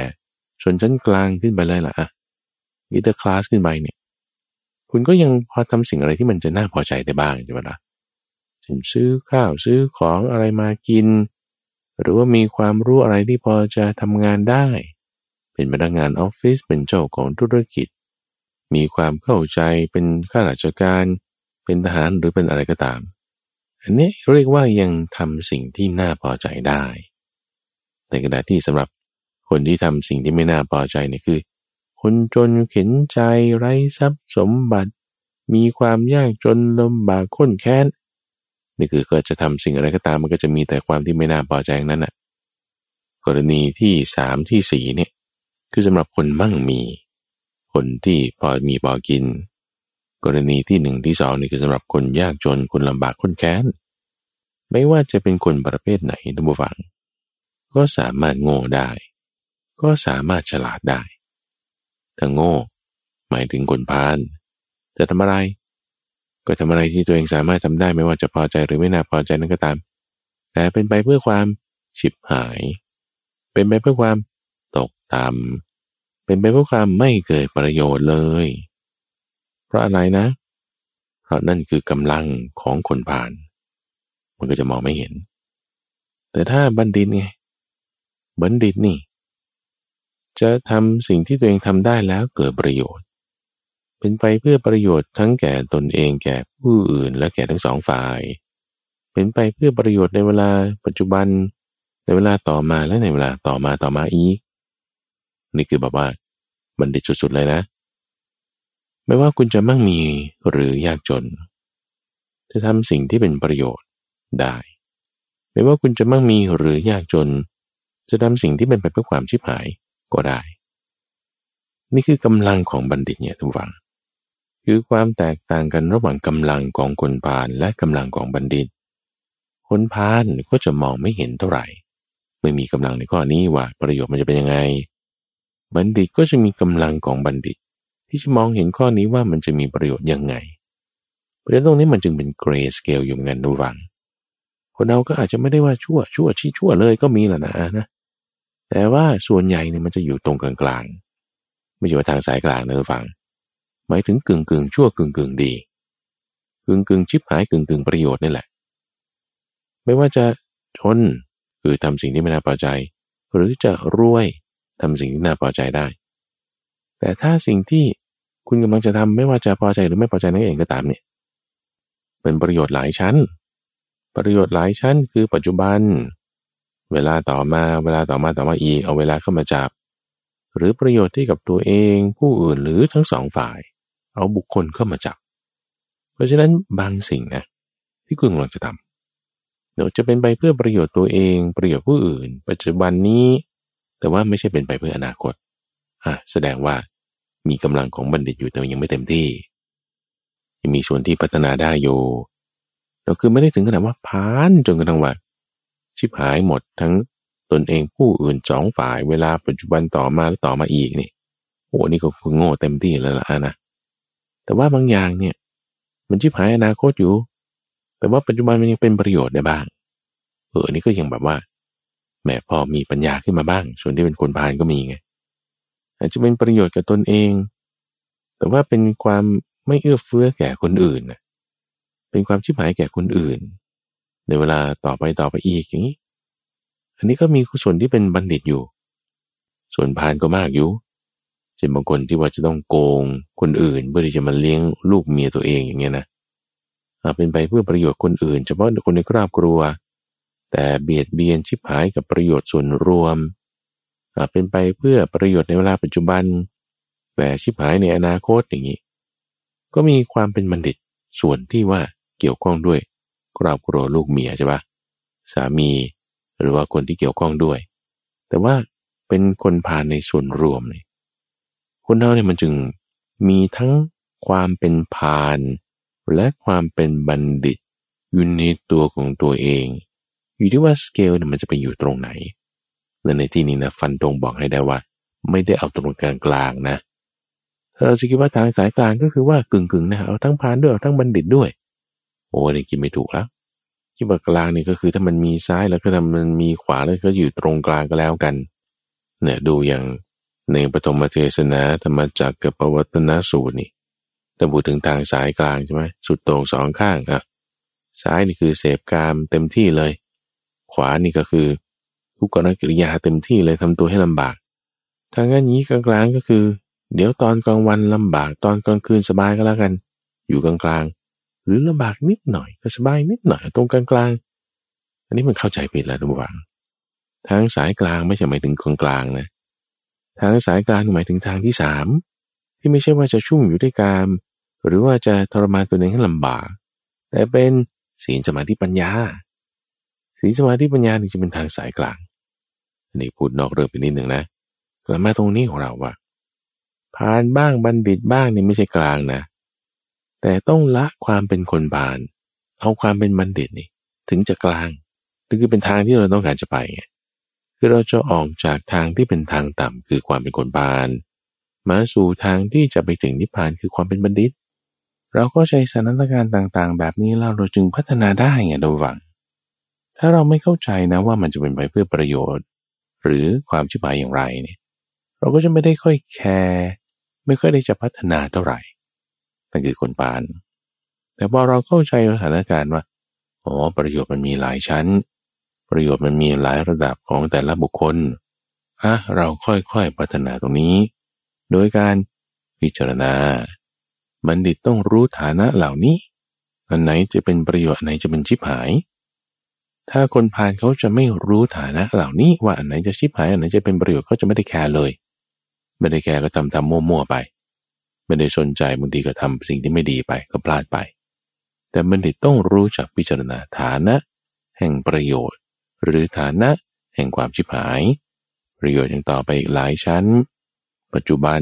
ชนชั้นกลางขึ้นไปเลยล่ะมิดเดิลคลาสขึ้นไปเนี่ย คุณก็ยังพอทำสิ่งอะไรที่มันจะน่าพอใจได้บ้างใช่ไหมล่ะเช่นซื้อข้าวซื้อของอะไรมากิน หรือว่ามีความรู้อะไรที่พอจะทำงานได้ เป็นพนักงานออฟฟิศเป็นเจ้าของธุรกิจ มีความเข้าใจเป็นข้าราชการ เป็นทหารหรือเป็นอะไรก็ตาม อันนี้เรียกว่ายังทำสิ่งที่น่าพอใจได้ในขณะที่สำหรับคนที่ทำสิ่งที่ไม่น่าพอใจเนี่ยคือ คนจนเข็นใจไร้ทรัพย์สมบัติ มีความยากจนลำบากข้นแค้นนี่คือก็จะทำสิ่งอะไรก็ตามมันก็จะมีแต่ความที่ไม่น่าพอใจนั้นน่ะ กรณีที่สามที่สี่เนี่ย คือสำหรับคนมั่งมี คนที่พอมีพอกิน กรณีที่หนึ่งที่สองนี่คือสำหรับคนยากจนคนลำบากข้นแค้น ไม่ว่าจะเป็นคนประเภทไหนท่านผู้ฟัง ก็สามารถโง่ได้ ก็สามารถฉลาดได้ถ้าโง่ หมายถึงคนพาลจะทำอะไร ก็ทำอะไรที่ตัวเองสามารถทำได้ไม่ว่าจะพอใจหรือไม่น่าพอใจนั่นก็ตาม แต่เป็นไปเพื่อความฉิบหาย เป็นไปเพื่อความตกต่ำ เป็นไปเพื่อความไม่เกิดประโยชน์เลย เพราะอะไรนะ เพราะนั่นคือกำลังของคนผ่าน มันก็จะมองไม่เห็น แต่ถ้าบัณฑิตไง บัณฑิตนี่ จะทำสิ่งที่ตัวเองทำได้แล้วเกิดประโยชน์ เป็นไปเพื่อประโยชน์ทั้งแก่ตนเองแก่ผู้อื่นและแก่ทั้งสองฝ่าย เป็นไปเพื่อประโยชน์ในเวลาปัจจุบัน ในเวลาต่อมาและในเวลาต่อมาต่อมาอีก นี่คือแบบว่าบัณฑิตสุดๆเลยนะ ไม่ว่าคุณจะมั่งมีหรือยากจน จะทำสิ่งที่เป็นประโยชน์ได้ ไม่ว่าคุณจะมั่งมีหรือยากจน จะทำสิ่งที่เป็นไปเพื่อความชิบหายก็ได้ นี่คือกำลังของบัณฑิตเนี่ยทุกฝัง คือความแตกต่างกันระหว่างกำลังของคนพาลและกำลังของบัณฑิต คนพาลก็จะมองไม่เห็นเท่าไหร่ ไม่มีกำลังในข้อนี้ว่าประโยชน์มันจะเป็นยังไง บัณฑิตก็จะมีกำลังของบัณฑิต ที่จะมองเห็นข้อนี้ว่ามันจะมีประโยชน์ยังไงเพราะฉะนั้นตรงนี้มันจึงเป็นเกรสเกลอยู่เหมือนกันทุกฝัง คนเราก็อาจจะไม่ได้ว่าชั่วชั่วชี้ชั่วเลยก็มีแหละนะนะ แต่ว่าส่วนใหญ่เนี่ยมันจะอยู่ตรงกลางๆ ไม่ใช่ว่าทางสายกลางนะทุกฝัง หมายถึงกึ่งกึ่งชั่วกึ่งกึ่งดี กึ่งกึ่งชิบหายกึ่งกึ่งประโยชน์นี่แหละ ไม่ว่าจะทนคือทำสิ่งที่ไม่น่าพอใจ หรือจะรวย ทำสิ่งที่น่าพอใจได้ แต่ถ้าสิ่งที่คุณกำลังจะทำไม่ว่าจะพอใจหรือไม่พอใจนั่นเองก็ตามเนี่ยเป็นประโยชน์หลายชั้น ประโยชน์หลายชั้นคือปัจจุบัน เวลาต่อมาเวลาต่อมาต่อมาอีกเอาเวลาเข้ามาจับ หรือประโยชน์ที่กับตัวเองผู้อื่นหรือทั้งสองฝ่าย เอาบุคคลเข้ามาจับ เพราะฉะนั้นบางสิ่งนะที่คุณกำลังจะทำเดี๋ยวจะเป็นไปเพื่อประโยชน์ตัวเองประโยชน์ผู้อื่น ปัจจุบันนี้ แต่ว่าไม่ใช่เป็นไปเพื่ออนาคตอะแสดงว่ามีกำลังของบัณฑิตอยู่แต่ยังไม่เต็มที่ยังมีส่วนที่พัฒนาได้อยู่เราคือไม่ได้ถึงขนาดว่าพานจนกระทั่งว่าชิบหายหมดทั้งตนเองผู้อื่นสองฝ่ายเวลาปัจจุบันต่อมาแล้วต่อมาอีกนี่โอ้นี่ก็คือโง่เต็มที่แล้วล่ะนะแต่ว่าบางอย่างเนี่ย มันชิบหายอนาคตอยู่ แต่ว่าปัจจุบันมันยังเป็นประโยชน์ได้บ้างเออนี่ก็ยังแบบว่า แหมพอมีปัญญาขึ้นมาบ้าง ส่วนที่เป็นคนพานก็มีไง อาจจะเป็นประโยชน์กับตนเอง แต่ว่าเป็นความไม่เอื้อเฟื้อแก่คนอื่น เป็นความชิบหายแก่คนอื่น ในเวลาต่อไปต่อไปอีกอย่างนี้ อันนี้ก็มีส่วนที่เป็นบัณฑิตอยู่ ส่วนพานก็มากอยู่เช่นบางคนที่ว่าจะต้องโกงคนอื่น เพื่อที่จะมาเลี้ยงลูกเมียตัวเองอย่างเงี้ยนะเป็นไปเพื่อประโยชน์คนอื่น เฉพาะคนในครอบครัว แต่เบียดเบียนชิบหายกับประโยชน์ส่วนรวม เป็นไปเพื่อประโยชน์ในเวลาปัจจุบัน แต่ชิบหายในอนาคตอย่างนี้ ก็มีความเป็นบัณฑิตส่วนที่ว่าเกี่ยวข้องด้วยครอบครัวลูกเมียใช่ปะสามีหรือว่าคนที่เกี่ยวข้องด้วย แต่ว่าเป็นคนผ่านในส่วนรวมเนี่ยคนเราเนี่ยมันจึงมีทั้งความเป็นพาน และความเป็นบัณฑิตอยู่ในตัวของตัวเอง อยู่ที่ว่าสเกลเนี่ยมันจะไปอยู่ตรงไหนและในที่นี้นะฟันตรงบอกให้ได้ว่า ไม่ได้เอาตรงกลางกลางนะเราจะคิดว่าทางสายกลางก็คือว่ากึ่งกึ่งนะเอาทั้งพานด้วยเอาทั้งบัณฑิตด้วย โอ้นี่คิดไม่ถูกแล้วคิดว่ากลางนี่ก็คือถ้ามันมีซ้ายแล้วก็ทำมันมีขวาแล้วก็อยู่ตรงกลางก็แล้วกัน เนี่ยดูอย่างในปฐมเทศนาธรรมจักกับปวัตนสูตรนี่ถ้าพูดถึงทางสายกลางใช่ไหมสุดตรงสองข้างอะซ้ายนี่คือเสพกามเต็มที่เลย ขวานี่ก็คือ ทุกกรกิริยาเต็มที่เลยทำตัวให้ลำบาก ทางนั้นนี้กลางๆก็คือ เดี๋ยวตอนกลางวันลำบาก ตอนกลางคืนสบายก็แล้วกัน อยู่กลางๆ หรือลำบากนิดหน่อยก็สบายนิดหน่อยตรงกลางๆ อันนี้มันเข้าใจผิดแล้วทุกฝังทางสายกลางไม่ใช่หมายถึงกลางกลางนะ ทางสายกลางหมายถึงทางที่สามที่ไม่ใช่ว่าจะชุ่มอยู่ด้วยกามหรือว่าจะทรมานตัวเองให้ลำบาก แต่เป็นศีลสมาธิปัญญา ศีลสมาธิปัญญานี่จะเป็นทางสายกลางอันนี้พูดนอกเรื่องไปนิดหนึ่งนะกลับมาตรงนี้ของเราว่าผ่านบ้างบัณฑิตบ้างนี่ไม่ใช่กลางนะ แต่ต้องละความเป็นคนบาน เอาความเป็นบัณฑิตนี่ ถึงจะกลางนี่คือเป็นทางที่เราต้องการจะไปไงคือเราจะออกจากทางที่เป็นทางต่ำคือความเป็นคนบานมาสู่ทางที่จะไปถึงนิพพานคือความเป็นบัณฑิต เราก็ใช้สถานการณ์ต่างๆ แบบนี้แล้วเราจึงพัฒนาได้ไงดูวัง ถ้าเราไม่เข้าใจนะว่ามันจะเป็นไปเพื่อประโยชน์ หรือความชิบหายอย่างไรเนี่ยเราก็จะไม่ได้ค่อยแคร์ไม่ค่อยได้จะพัฒนาเท่าไหร่นั่นคือคนปาน แต่พอเราเข้าใจสถานการณ์ว่าอ๋อประโยชน์มันมีหลายชั้น ประโยชน์มันมีหลายระดับของแต่ละบุคคลอะเราค่อยๆพัฒนาตรงนี้ โดยการพิจารณา บัณฑิตต้องรู้ฐานะเหล่านี้ อันไหนจะเป็นประโยชน์อันไหนจะเป็นชิบหาย ถ้าคนพานเขาจะไม่รู้ฐานะเหล่านี้ว่าอันไหนจะชิบหายอันไหนจะเป็นประโยชน์เขาจะไม่ได้แคร์เลย ไม่ได้แคร์ก็ทำทำมั่วๆไป ไม่ได้สนใจบางทีก็ทำสิ่งที่ไม่ดีไปก็พลาดไป แต่บัณฑิตต้องรู้จักพิจารณาฐานะ แห่งประโยชน์ หรือฐานะแห่งความชิบหาย ประโยชน์ยังต่อไปอีกหลายชั้น ปัจจุบัน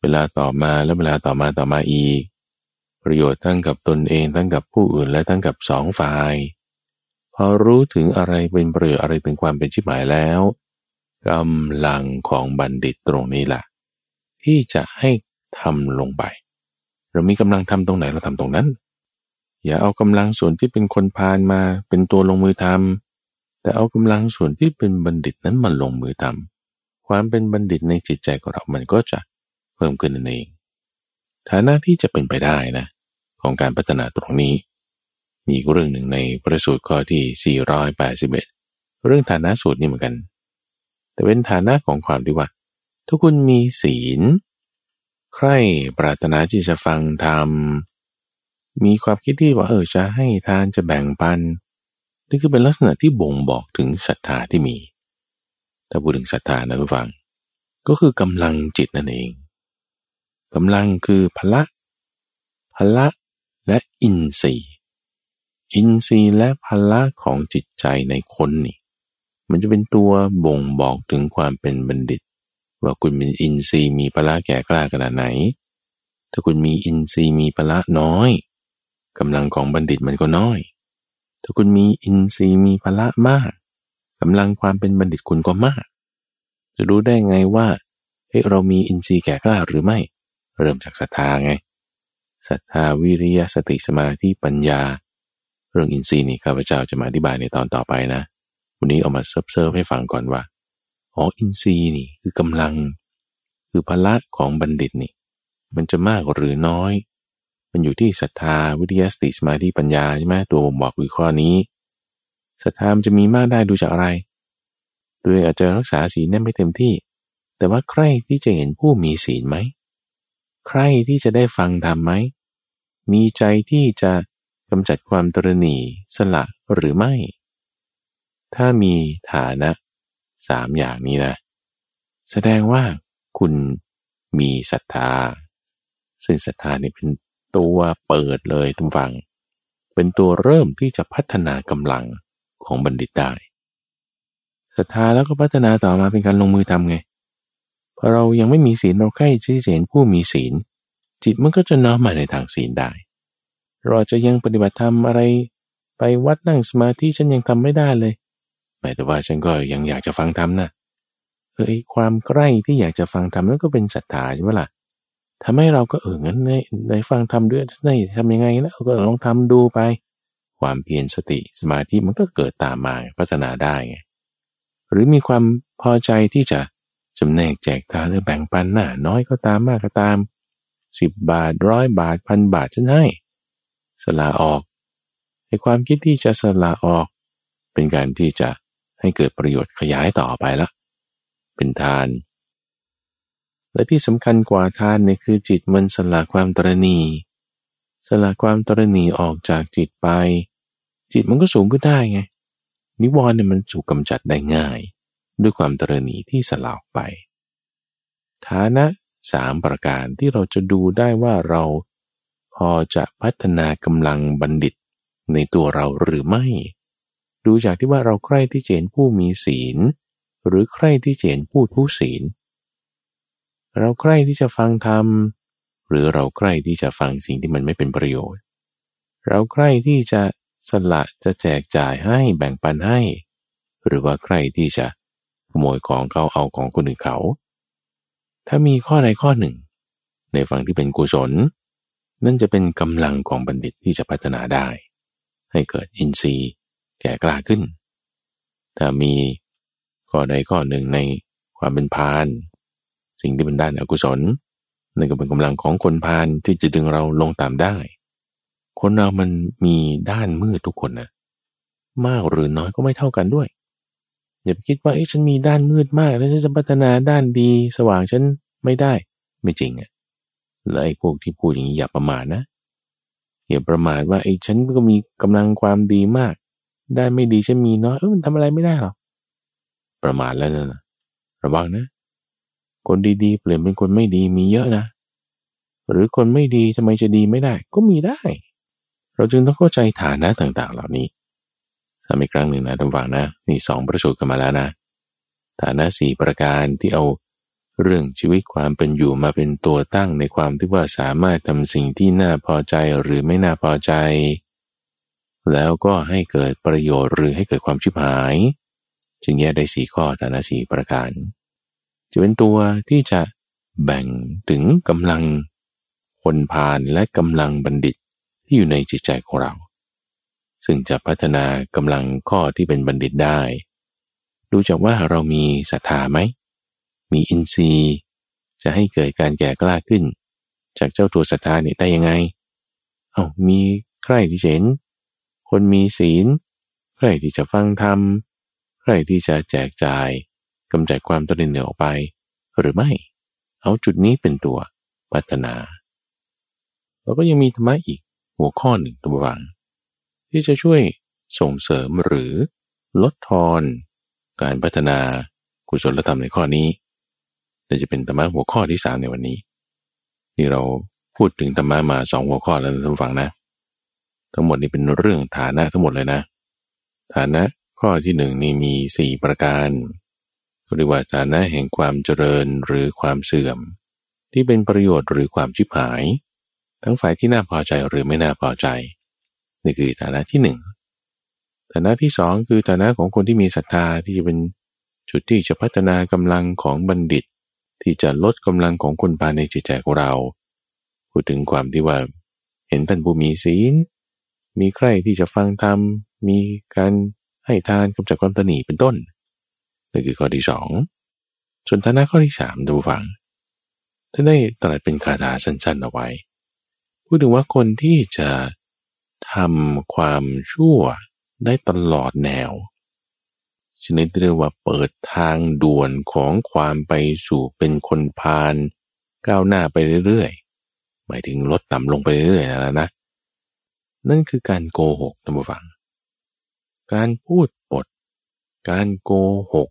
เวลาต่อมาและเวลาต่อมาต่อมาอีก ประโยชน์ทั้งกับตนเองทั้งกับผู้อื่นและทั้งกับสองฝ่าย พอรู้ถึงอะไรเป็นประโยชน์อะไรถึงความเป็นชิบหายแล้วกำลังของบัณฑิตตรงนี้แหละที่จะให้ทำลงไป เรามีกำลังทำตรงไหนเราทำตรงนั้น อย่าเอากำลังส่วนที่เป็นคนพาลมาเป็นตัวลงมือทำแต่เอากำลังส่วนที่เป็นบัณฑิตนั้นมาลงมือทำความเป็นบัณฑิตในจิตใจของเรา มันก็จะเพิ่มขึ้นนั่นเองฐานะที่จะเป็นไปได้นะ ของการพัฒนาตรงนี้ มีเรื่องหนึ่งในประสูตรข้อที่ 481 เรื่องฐานะสูตรนี่เหมือนกัน แต่เป็นฐานะของความที่ว่า ถ้าคุณมีศีล ใครปรารถนาที่จะฟังธรรม มีความคิดที่ว่าเออจะให้ทานจะแบ่งปัน นี่คือเป็นลักษณะที่บ่งบอกถึงศรัทธาที่มี ถ้าพูดถึงศรัทธานะทุกฟัง ก็คือกำลังจิตนั่นเองกำลังคือพละพละและอินทรีย์ อินทรีย์และพละของจิตใจในคนนี่ มันจะเป็นตัวบ่งบอกถึงความเป็นบัณฑิต ว่าคุณมีอินทรีย์มีพละแก่กล้าขนาดไหน ถ้าคุณมีอินทรีย์มีพละน้อยกำลังของบัณฑิตมันก็น้อย ถ้าคุณมีอินทรีย์มีพละมากกำลังความเป็นบัณฑิตคุณก็มาก จะรู้ได้ไงว่าเฮ้เรามีอินทรีย์แก่กล้าหรือไม่ เริ่มจากศรัทธาไงศรัทธาวิริยสติสมาธิปัญญา เรื่องอินทรีย์นี่ข้าพเจ้าจะมาอธิบายในตอนต่อไปนะ วันนี้เอามาเสิร์ฟเสิร์ฟให้ฟังก่อนว่า อ๋ออินทรีย์นี่คือกำลัง คือพละของบัณฑิตนี่ มันจะมากหรือน้อย มันอยู่ที่ศรัทธาวิริยสติสมาธิปัญญาใช่ไหมตัวบอกวิข้อนี้ศรัทธามันจะมีมากได้ดูจากอะไร โดยอาจจะรักษาศีลนั้นไม่เต็มที่ แต่ว่าใครที่จะเห็นผู้มีศีลไหม ใครที่จะได้ฟังธรรมไหม มีใจที่จะ กำจัดความตรณีสละหรือไม่ ถ้ามีฐานะสามอย่างนี้นะ แสดงว่าคุณมีศรัทธา ซึ่งศรัทธานี่เป็นตัวเปิดเลยทุกฝัง เป็นตัวเริ่มที่จะพัฒนากำลังของบัณฑิตได้ศรัทธาแล้วก็พัฒนาต่อมาเป็นการลงมือทำไงพอเรายังไม่มีศีลเราใกล้ที่จะเห็นผู้มีศีล จิตมันก็จะน้อมมาในทางศีลได้ เราจะยังปฏิบัติธรรมอะไร ไปวัดนั่งสมาธิฉันยังทำไม่ได้เลยหมายแต่ว่าฉันก็ยังอยากจะฟังธรรมนะเออความใกล้ที่อยากจะฟังธรรมนั่นก็เป็นศรัทธาใช่ไหมล่ะทำให้เราก็เอองั้นในในฟังธรรมด้วยในทำยังไงนะก็ลองทำดูไป ความเพียรสติสมาธิมันก็เกิดตามมาพัฒนาได้ไงหรือมีความพอใจที่จะจำแนกแจกทานหรือแบ่งปันหน้าน้อยก็ตามมากก็ตามสิบบาทร้อยบาทพันบาทฉันให้ สละออกในความคิดที่จะสละออก เป็นการที่จะให้เกิดประโยชน์ขยายต่อไปละ เป็นทาน และที่สำคัญกว่าทานเนี่ยคือจิตมันสละความตรณีสละความตรณีออกจากจิตไป จิตมันก็สูงขึ้นได้ไง นิวรณ์เนี่ยมันถูกกำจัดได้ง่าย ด้วยความตรณีที่สลาวไป ฐานะสามประการที่เราจะดูได้ว่าเรา พอจะพัฒนากำลังบัณฑิตในตัวเราหรือไม่ ดูจากที่ว่าเราใคร่ที่เห็นผู้มีศีล หรือใคร่ที่จะเห็นผู้ทุศีล เราใคร่ที่จะฟังธรรม หรือเราใคร่ที่จะฟังสิ่งที่มันไม่เป็นประโยชน์ เราใคร่ที่จะสละจะแจกจ่ายให้แบ่งปันให้ หรือว่าใครที่จะขโมยของเขาเอาของคนอื่นเขา ถ้ามีข้อใดข้อหนึ่ง ในฝั่งที่เป็นกุศล นั่นจะเป็นกำลังของบัณฑิตที่จะพัฒนาได้ ให้เกิดอินทรีย์แก่กล้าขึ้น ถ้ามีข้อใดข้อหนึ่งในความเป็นพาน สิ่งที่เป็นด้านอกุศลนั่นก็เป็นกำลังของคนพานที่จะดึงเราลงตามได้ คนเรามันมีด้านมืดทุกคนนะมากหรือน้อยก็ไม่เท่ากันด้วย อย่าไปคิดว่าเอ้ฉันมีด้านมืดมาก แล้วฉันจะพัฒนาด้านดีสว่างฉันไม่ได้ ไม่จริงอะ แล้วไอ้พวกที่พูดอย่างนี้อย่าประมาทนะ อย่าประมาทว่าไอ้ฉันก็มีกำลังความดีมาก ได้ไม่ดีฉันมีน้อยเออมันทำอะไรไม่ได้หรอกประมาทแล้วนะระวังนะ คนดีๆ เปลี่ยนเป็นคนไม่ดีมีเยอะนะ หรือคนไม่ดีทำไมจะดีไม่ได้ ก็มีได้ เราจึงต้องเข้าใจฐานะต่าง ๆ เหล่านี้ทำอีกครั้งหนึ่งนะท่านฟังนะนี่สองประสูตรกันมาแล้วนะฐานะสี่ประการที่เอา เรื่องชีวิตความเป็นอยู่มาเป็นตัวตั้งในความที่ว่าสามารถทำสิ่งที่น่าพอใจหรือไม่น่าพอใจ แล้วก็ให้เกิดประโยชน์หรือให้เกิดความชิบหาย จึงแยกได้สี่ข้อฐานะสี่ประการ จะเป็นตัวที่จะแบ่งถึงกำลังคนพาลและกำลังบัณฑิตที่อยู่ในจิตใจของเรา ซึ่งจะพัฒนากำลังข้อที่เป็นบัณฑิตได้ ดูจากว่าเรามีศรัทธาไหม มีอินทรีย์ จะให้เกิดการแก่กล้าขึ้น จากเจ้าตัวศรัทธานี่ยได้ยังไง เอา้ามีใครที่เห็น คนมีศีล ใครที่จะฟังธรรม ใครที่จะแจกจ่ายกำจัดความตรินเหนือออกไป หรือไม่ เอาจุดนี้เป็นตัวพัฒนา แล้วก็ยังมีธรรมะอีกหัวข้อหนึ่งตัววางที่จะช่วยส่งเสริมหรือลดทอนการพัฒนากุศลธรรมในข้อนี้ แต่จะเป็นธรรมะหัวข้อที่สามในวันนี้ที่เราพูดถึงธรรมะมาสองหัวข้อแล้วท่านฟังนะ ทั้งหมดนี้เป็นเรื่องฐานะทั้งหมดเลยนะ ฐานะข้อที่หนึ่งนี่มีสี่ประการเรียกว่าฐานะแห่งความเจริญหรือความเสื่อม ที่เป็นประโยชน์หรือความชิบหาย ทั้งฝ่ายที่น่าพอใจหรือไม่น่าพอใจ นี่คือฐานะที่หนึ่งฐานะที่สองคือฐานะของคนที่มีศรัทธาที่จะเป็นจุดที่จะพัฒนากำลังของบัณฑิต ที่จะลดกำลังของคนภายในจิตใจของเรา พูดถึงความที่ว่า เห็นท่านผู้มีศีล มีใครที่จะฟังธรรม มีการให้ทานกำจัดความตนีเป็นต้นนั่นคือข้อที่สองส่วนฐานะข้อที่สามดูฟังท่านได้ตรัสเป็นคาถาสั้นๆเอาไว้ พูดถึงว่าคนที่จะทำความชั่วได้ตลอดแนว ชนิดเรียกว่าเปิดทางด่วนของความไปสู่เป็นคนพาลก้าวหน้าไปเรื่อยๆ หมายถึงลดต่ำลงไปเรื่อยๆนะนะ นั่นคือการโกหกท่านผู้ฟัง การพูดปด การโกหก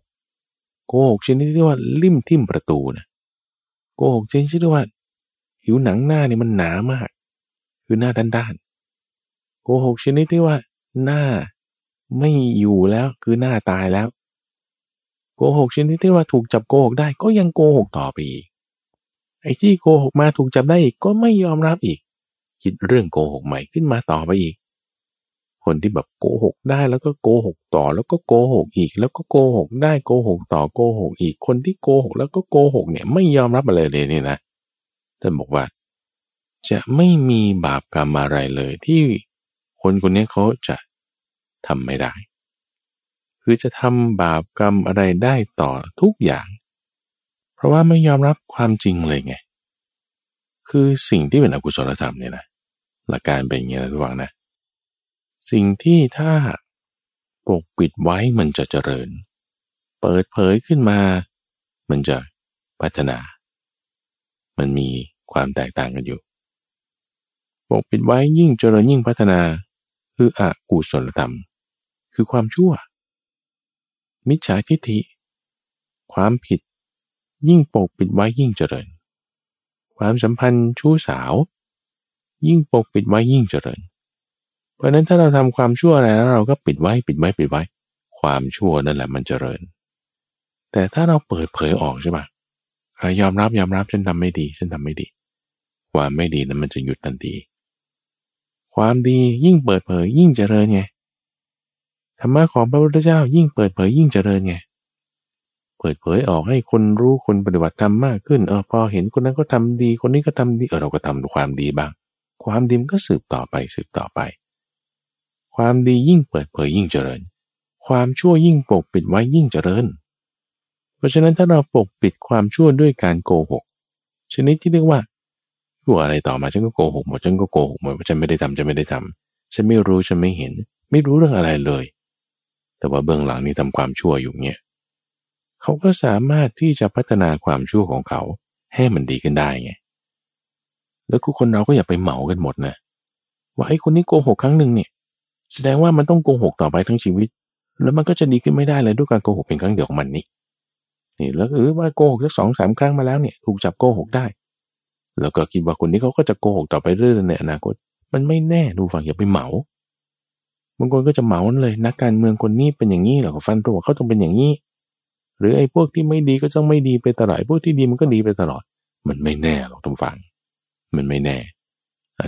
โกหกชนิดที่ว่าลิ่มทิ่มประตูนะโกหกชนิดที่ว่า ผิวหนังหน้านี่มันหนามาก คือหน้าด้านๆ โกหกชนิดที่ว่าหน้า ไม่อยู่แล้วคือหน้าตายแล้วโกหกชนิดที่ว่าถูกจับโกหกได้ก็ยังโกหกต่อไปอีกไอ้ที่โกหกมาถูกจับได้อีกก็ไม่ยอมรับอีก คิดเรื่องโกหกใหม่ขึ้นมาต่อไปอีก คนที่แบบโกหกได้แล้วก็โกหกต่อแล้วก็โกหกอีก แล้วก็โกหกได้โกหกต่อโกหกอีก คนที่โกหกแล้วก็โกหกเนี่ยไม่ยอมรับอะไรเลยนี่นะท่านบอกว่า จะไม่มีบาปกรรมอะไรเลยที่คนคนนี้เขาจะ ทำไม่ได้ คือจะทำบาปกรรมอะไรได้ต่อทุกอย่าง เพราะว่าไม่ยอมรับความจริงเลยไง คือสิ่งที่เป็นอกุศลธรรมเนี่ยนะหลักการเป็นอย่างนี้นะทุกฝังนะ สิ่งที่ถ้าปกปิดไว้มันจะเจริญ เปิดเผยขึ้นมา มันจะพัฒนา มันมีความแตกต่างกันอยู่ ปกปิดไว้ยิ่งเจริญยิ่งพัฒนา คืออกุศลธรรม คือความชั่ว มิจฉาทิฏฐิ ความผิด ยิ่งปกปิดไว้ยิ่งเจริญ ความสัมพันธ์ชู้สาว ยิ่งปกปิดไว้ยิ่งเจริญ เพราะนั้นถ้าเราทำความชั่วอะไรแล้วเราก็ปิดไว้ปิดไว้ปิดไว้ ความชั่วนั่นแหละมันเจริญ แต่ถ้าเราเปิดเผยออกใช่ปะยอมรับยอมรับฉันทำไม่ดีฉันทำไม่ดีความไม่ดีนั้นมันจะหยุดทันที ความดียิ่งเปิดเผยยิ่งเจริญไง ธรรมะของพระพุทธเจ้ายิ่งเปิดเผยยิ่งเจริญไง เปิดเผยออกให้คนรู้คนปฏิบัติธรรมมากขึ้นเออพอเห็นคนนั้นก็ทำดี คนนี้ก็ทำดีเออเราก็ทำความดีบ้าง ความดีมันก็สืบต่อไปสืบต่อไป ความดียิ่งเปิดเผยยิ่งเจริญ ความชั่วยิ่งปกปิดไว้ยิ่งเจริญ เพราะฉะนั้นถ้าเราปกปิดความชั่วด้วยการโกหก ชนิดที่เรียกว่าชั่วอะไรต่อมาฉันก็โกหกหมดฉันก็โกหกหมดว่าฉันไม่ได้ทำฉันไม่ได้ทำฉันไม่รู้ฉันไม่เห็น ไม่รู้เรื่องอะไรเลย แต่ว่าเบื้องหลังนี่ทำความชั่วอยู่เนี่ยเขาก็สามารถที่จะพัฒนาความชั่วของเขาให้มันดีขึ้นได้ไงแล้วคุคนเราก็อย่าไปเหมากันหมดนะว่าไอ้คนนี้โกหกครั้งหนึ่งเนี่ย แสดงว่ามันต้องโกหกต่อไปทั้งชีวิต แล้วมันก็จะดีขึ้นไม่ได้เลยด้วยการโกหกเพียงครั้งเดียวของมันนี่นี่แล้วหรือว่าโกหกสักสองสามครั้งมาแล้วเนี่ยถูกจับโกหกได้ แล้วก็คิดว่าคนนี้เขาก็จะโกหกต่อไปเรื่อยๆในอนาคต มันไม่แน่ดูฟังอย่าไปเหมา บางคนก็จะเหมาเลยนักการเมืองคนนี้เป็นอย่างนี้เหรอฟันตัวเขาต้องเป็นอย่างนี้ หรือไอ้พวกที่ไม่ดีก็ต้องไม่ดีไปตลอดพวกที่ดีมันก็ดีไปตลอด มันไม่แน่หรอกทุกฝัง มันไม่แน่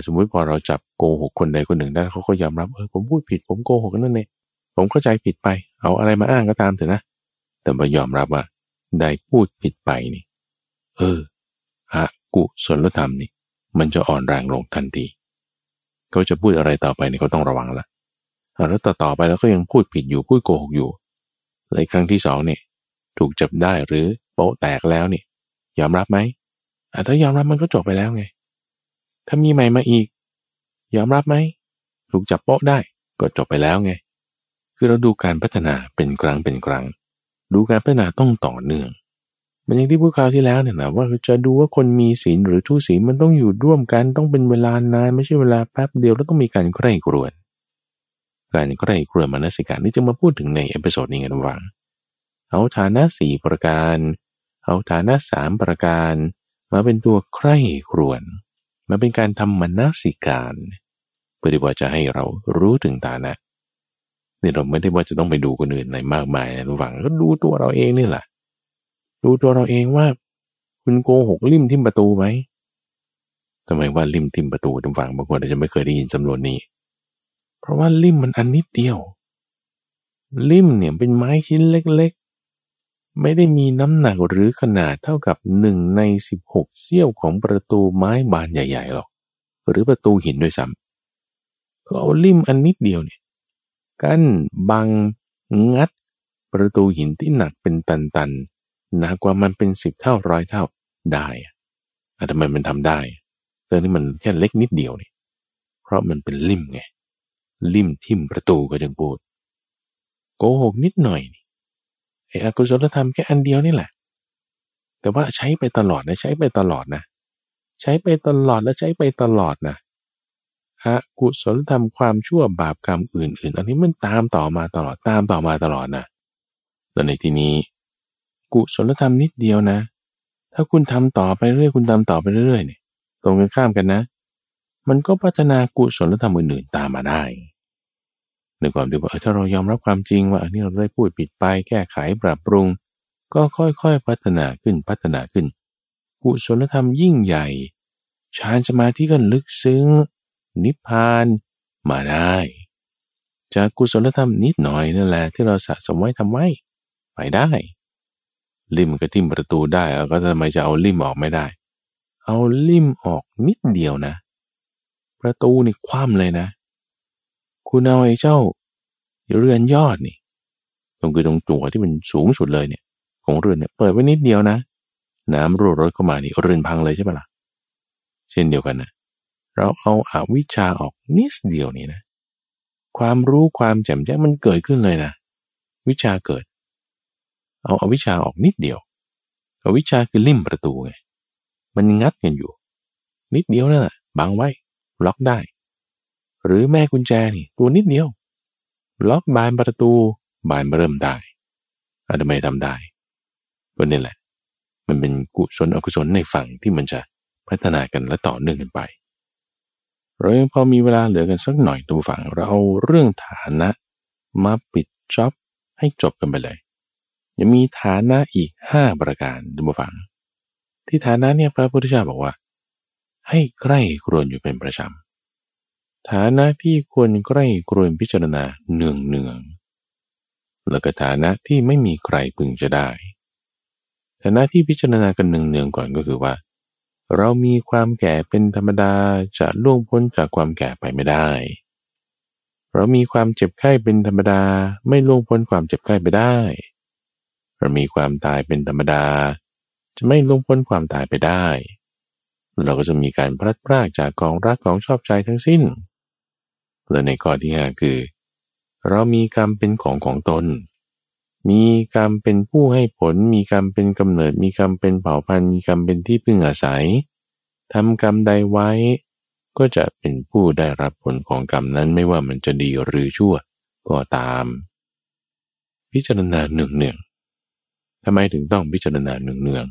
สมมุติพอเราจับโกหกคนใดคนหนึ่งได้เขาก็ยอมรับเออผมพูดผิดผมโกหกนั่นเองผมเข้าใจผิดไปเอาอะไรมาอ้างก็ตามเถอะนะ แต่มายอมรับว่าได้พูดผิดไปนี่ เอออะกุศลธรรมนี่ มันจะอ่อนแรงลงทันทีเขาจะพูดอะไรต่อไปนี่เขาต้องระวังละ แล้วต่อต่อไปแล้วก็ยังพูดผิดอยู่พูดโกหกอยู่เลยครั้งที่สองเนี่ยถูกจับได้หรือโป๊ะแตกแล้วเนี่ยยอมรับไหมถ้ายอมรับมันก็จบไปแล้วไง ถ้ามีใหม่มาอีก ยอมรับไหมถูกจับโป๊ะได้ก็จบไปแล้วไง คือเราดูการพัฒนาเป็นครั้งเป็นครั้ง ดูการพัฒนาต้องต่อเนื่อง มันอย่างที่พูดคราวที่แล้วเนี่ยนะว่าจะดูว่าคนมีศีลหรือทุศีลมันต้องอยู่ร่วมกันต้องเป็นเวลานานไม่ใช่เวลาแป๊บเดียวแล้วต้องมีการใคร่ครวญ การใคร่ครวญมนสิการที่จะมาพูดถึงใน episode นี้กันวังเอาฐานะสี่ประการ เอาฐานะสามประการ มาเป็นตัวใคร่ครวญมาเป็นการทำมนสิการเพื่อที่ว่าจะให้เรารู้ถึงฐานะนี่เราไม่ได้ว่าจะต้องไปดูคนอื่นในมากมายนะทุกฝังก็ดูตัวเราเองนี่แหละดูตัวเราเองว่า คุณโกหกลิ่มทิ่มประตูไหมทำไมว่าลิ่มทิ่มประตูทุกฝังบางคนอาจจะไม่เคยได้ยินจำนวนนี้ ราะว่าลิ่มมันอันนิดเดียว ลิ่มเนี่ยเป็นไม้ชิ้นเล็กๆ ไม่ได้มีน้ำหนักหรือขนาดเท่ากับหนึ่งในสิบหกเสี้ยวของประตูไม้บานใหญ่ๆหรอก หรือประตูหินด้วยซ้ำก็เอาลิ่มอันนิดเดียวเนี่ยกั้นบัง งัด ประตูหินที่หนักเป็นตันๆหนักกว่ามันเป็นสิบเท่าร้อยเท่าได้อะทำไมมันทำได้เรื่องนี้มันแค่เล็กนิดเดียวนี่เพราะมันเป็นลิ่มไง ลิ่มทิ่มประตูก็จึงพูด โกหกนิดหน่อยไอ้อกุศลธรรมแค่อันเดียวนี่แหละ แต่ว่าใช้ไปตลอดนะใช้ไปตลอดนะ ใช้ไปตลอดและใช้ไปตลอดนะอกุศลธรรมความชั่วบาปกรรมอื่น ๆ อันนี้มันตามต่อมาตลอดตามต่อมาตลอดนะแล้วในที่นี้ กุศลธรรมนิดเดียวนะ ถ้าคุณทำต่อไปเรื่อยคุณทำต่อไปเรื่อยเนี่ยตรงกันข้ามกันนะ มันก็พัฒนากุศลธรรมอื่นๆตามมาได้ในความที่ว่าถ้าเรายอมรับความจริงว่าอันนี้เราได้พูดผิดไปแก้ไขปรับปรุง ก็ค่อยๆพัฒนาขึ้นพัฒนาขึ้นกุศลธรรมยิ่งใหญ่ฌานสมาธิก็ลึกซึ้ง นิพพานมาได้ จากกุศลธรรมนิดหน่อยนั่นแหละที่เราสะสมไว้ทำไว้ไปได้ ลิมก็ทิ่มประตูได้แล้วก็ทำไมจะเอาลิมออกไม่ได้ เอาลิมออกนิดเดียวนะ ประตูนี่คว่ำเลยนะ คุณเอาไอ้เจ้าเรือนยอดนี่ ตรงคือตรงตัวที่มันสูงสุดเลยเนี่ย ของเรือนเนี่ยเปิดไว้นิดเดียวนะ น้ำรั่วรถเข้ามานี่เรือนพังเลยใช่ปะละ่ะ เช่นเดียวกันนะเราเอาอาวิชาออกนิดเดียวนี่นะ ความรู้ความแจ่มแจ้งมันเกิดขึ้นเลยนะ วิชาเกิด เอาอาวิชาออกนิดเดียวอวิชชาคือลิ่มประตูไง มันงัดกันอยู่ นิดเดียวนั่นแหละบังไว้ ล็อกได้ หรือแม่กุญแจนี่ตัวนิดเดียว ล็อกบานประตูบานเริ่มได้อาจจะไม่ทำได้ก็นี่แหละ มันเป็นกุศลอกุศลในฝั่งที่มันจะพัฒนากันและต่อเนื่องกันไปเราพอมีเวลาเหลือกันสักหน่อยดูฝั่งเราเอาเรื่องฐานะ มาปิดจ็อบให้จบกันไปเลยยังมีฐานะอีกห้าประการดูฝั่งที่ฐานะเนี่ยพระพุทธเจ้าบอกว่า ให้ใกล้ครวนอยู่เป็นประจำฐานะที่ควรใกล้ครวนพิจารณาเนืองเนืองแล้วก็ฐานะที่ไม่มีใครพึงจะได้ ฐานะที่พิจารณากันเนืองเนืองก่อนก็คือว่า เรามีความแก่เป็นธรรมดาจะล่วงพ้นจากความแก่ไปไม่ได้ เรามีความเจ็บไข้เป็นธรรมดาไม่ล่วงพ้นความเจ็บไข้ไปได้ เรามีความตายเป็นธรรมดา จะไม่ล่วงพ้นความตายไปได้ เราก็จะมีการพลัดพรากจากกองรักของชอบใจทั้งสิ้น และในข้อที่ห้าคือ เรามีกรรมเป็นของของตน มีกรรมเป็นผู้ให้ผล มีกรรมเป็นกำเนิด มีกรรมเป็นเผ่าพันธุ์ มีกรรมเป็นที่พึ่งอาศัยทำกรรมใดไว้ ก็จะเป็นผู้ได้รับผลของกรรมนั้นไม่ว่ามันจะดีหรือชั่วก็ตาม พิจารณาหนึ่งเนืองทำไมถึงต้องพิจารณาหนึ่งเนือง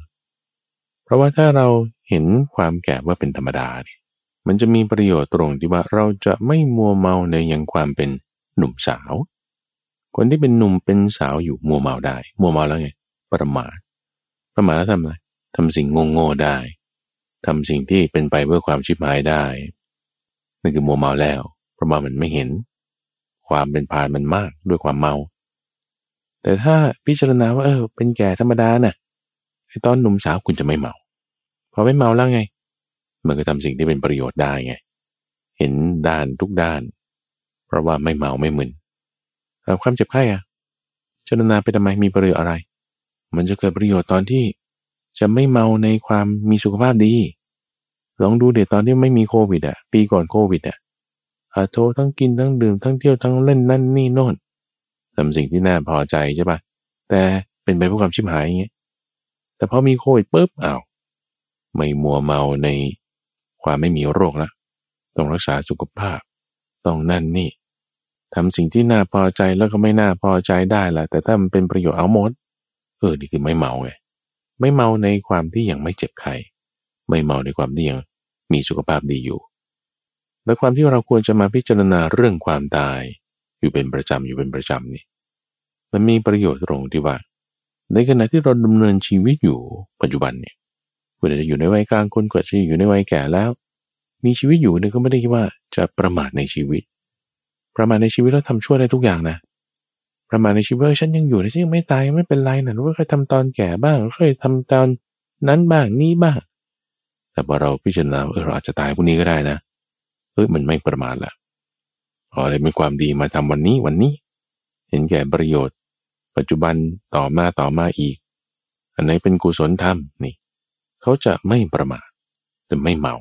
เพราะว่าถ้าเรา เห็นความแก่ว่าเป็นธรรมดาเนี่ยมันจะมีประโยชน์ตรงที่ว่าเราจะไม่มัวเมาในยังความเป็นหนุ่มสาว คนที่เป็นหนุ่มเป็นสาวอยู่มัวเมาได้ มัวเมาแล้วไง ประมาท ประมาทแล้วทำอะไรทำสิ่งงงๆได้ทำสิ่งที่เป็นไปเพื่อความชิบหายได้นั่นคือมัวเมาแล้ว เพราะว่ามันไม่เห็น ความเป็นพานมันมากด้วยความเมา แต่ถ้าพิจารณาว่าเออเป็นแก่ธรรมดานะ่ะไอ้ตอนหนุ่มสาวคุณจะไม่เมา พอไม่เมาแล้วไง มันก็ทำสิ่งที่เป็นประโยชน์ได้ไง เห็นด้านทุกด้าน เพราะว่าไม่เมาไม่มึนความเจ็บไข้อะเจรณาไปทำไมมีประโยชน์อะไร มันจะเกิดประโยชน์ตอนที่จะไม่เมาในความมีสุขภาพดี ลองดูเดี๋ยวตอนที่ไม่มีโควิดอะปีก่อนโควิดอะอาโททั้งกินทั้งดื่มทั้งเที่ยวทั้งเล่นนั่นนี่โน่นทำสิ่งที่น่าพอใจใช่ปะแต่เป็นไปเพื่อความชิบหายอย่างเงี้ยแต่พอมีโควิดปุ๊บอ้าว ไม่มัวเมาในความไม่มีโรคละต้องรักษาสุขภาพ ต้องนั่นนี่ทำสิ่งที่น่าพอใจแล้วก็ไม่น่าพอใจได้ละแต่ถ้ามันเป็นประโยชน์เอาหมดเออนี่คือไม่เมาไงไม่เมาในความที่ยังไม่เจ็บไข้ไม่เมาในความที่ยังมีสุขภาพดีอยู่ และความที่เราควรจะมาพิจารณาเรื่องความตาย อยู่เป็นประจำอยู่เป็นประจำนี่มันมีประโยชน์ตรงที่ว่า ในขณะที่เราดำเนินชีวิตอยู่ปัจจุบันเนี่ย คุณอาจจะอยู่ในวัยกลางคนก็จะอยู่ในวัยแก่แล้ว มีชีวิตอยู่เนี่ยก็ไม่ได้คิดว่าจะประมาทในชีวิต ประมาทในชีวิตแล้วทำชั่วได้ทุกอย่างนะประมาทในชีวิตฉันยังอยู่ฉันยังไม่ตายไม่เป็นไรนะว่าเคยทำตอนแก่บ้างเคยทำตอนนั้นบ้างนี้บ้าง แต่พอเราพิจารณาเออเราอาจจะตายพรุ่งนี้ก็ได้นะเออมันไม่ประมาทละเอาอะไรเป็นความดีมาทำวันนี้วันนี้ เห็นแก่ประโยชน์ ปัจจุบันต่อมาต่อมาอีก อันไหนเป็นกุศลธรรมนี่ เขาจะไม่ประมาทแต่ไม่เมา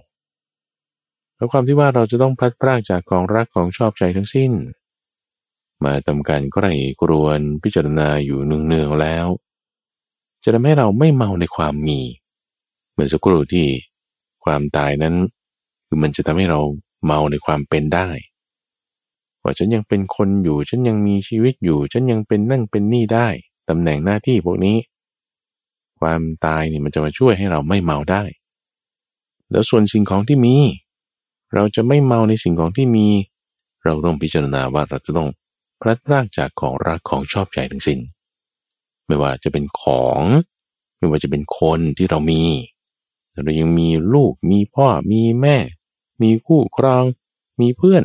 แล้วความที่ว่าเราจะต้องพลัดพรากจากของรักของชอบใจทั้งสิ้น มาทำการก็ไรกรวนพิจารณาอยู่เนืองๆแล้ว จะทำให้เราไม่เมาในความมี เหมือนสักครู่ที่ความตายนั้น คือมันจะทำให้เราเมาในความเป็นได้ ว่าฉันยังเป็นคนอยู่ ฉันยังมีชีวิตอยู่ ฉันยังเป็นนั่งเป็นนี่ได้ตำแหน่งหน้าที่พวกนี้ ความตายนี่มันจะมาช่วยให้เราไม่เมาได้ แล้วส่วนสิ่งของที่มี เราจะไม่เมาในสิ่งของที่มี เราต้องพิจารณาว่าเราจะต้องพลัดพรากจากของรักของชอบใจทั้งสิน้น ไม่ว่าจะเป็นของ ไม่ว่าจะเป็นคนที่เรามีเรายังมีลูกมีพ่อมีแม่ มีคู่ครอง มีเพื่อน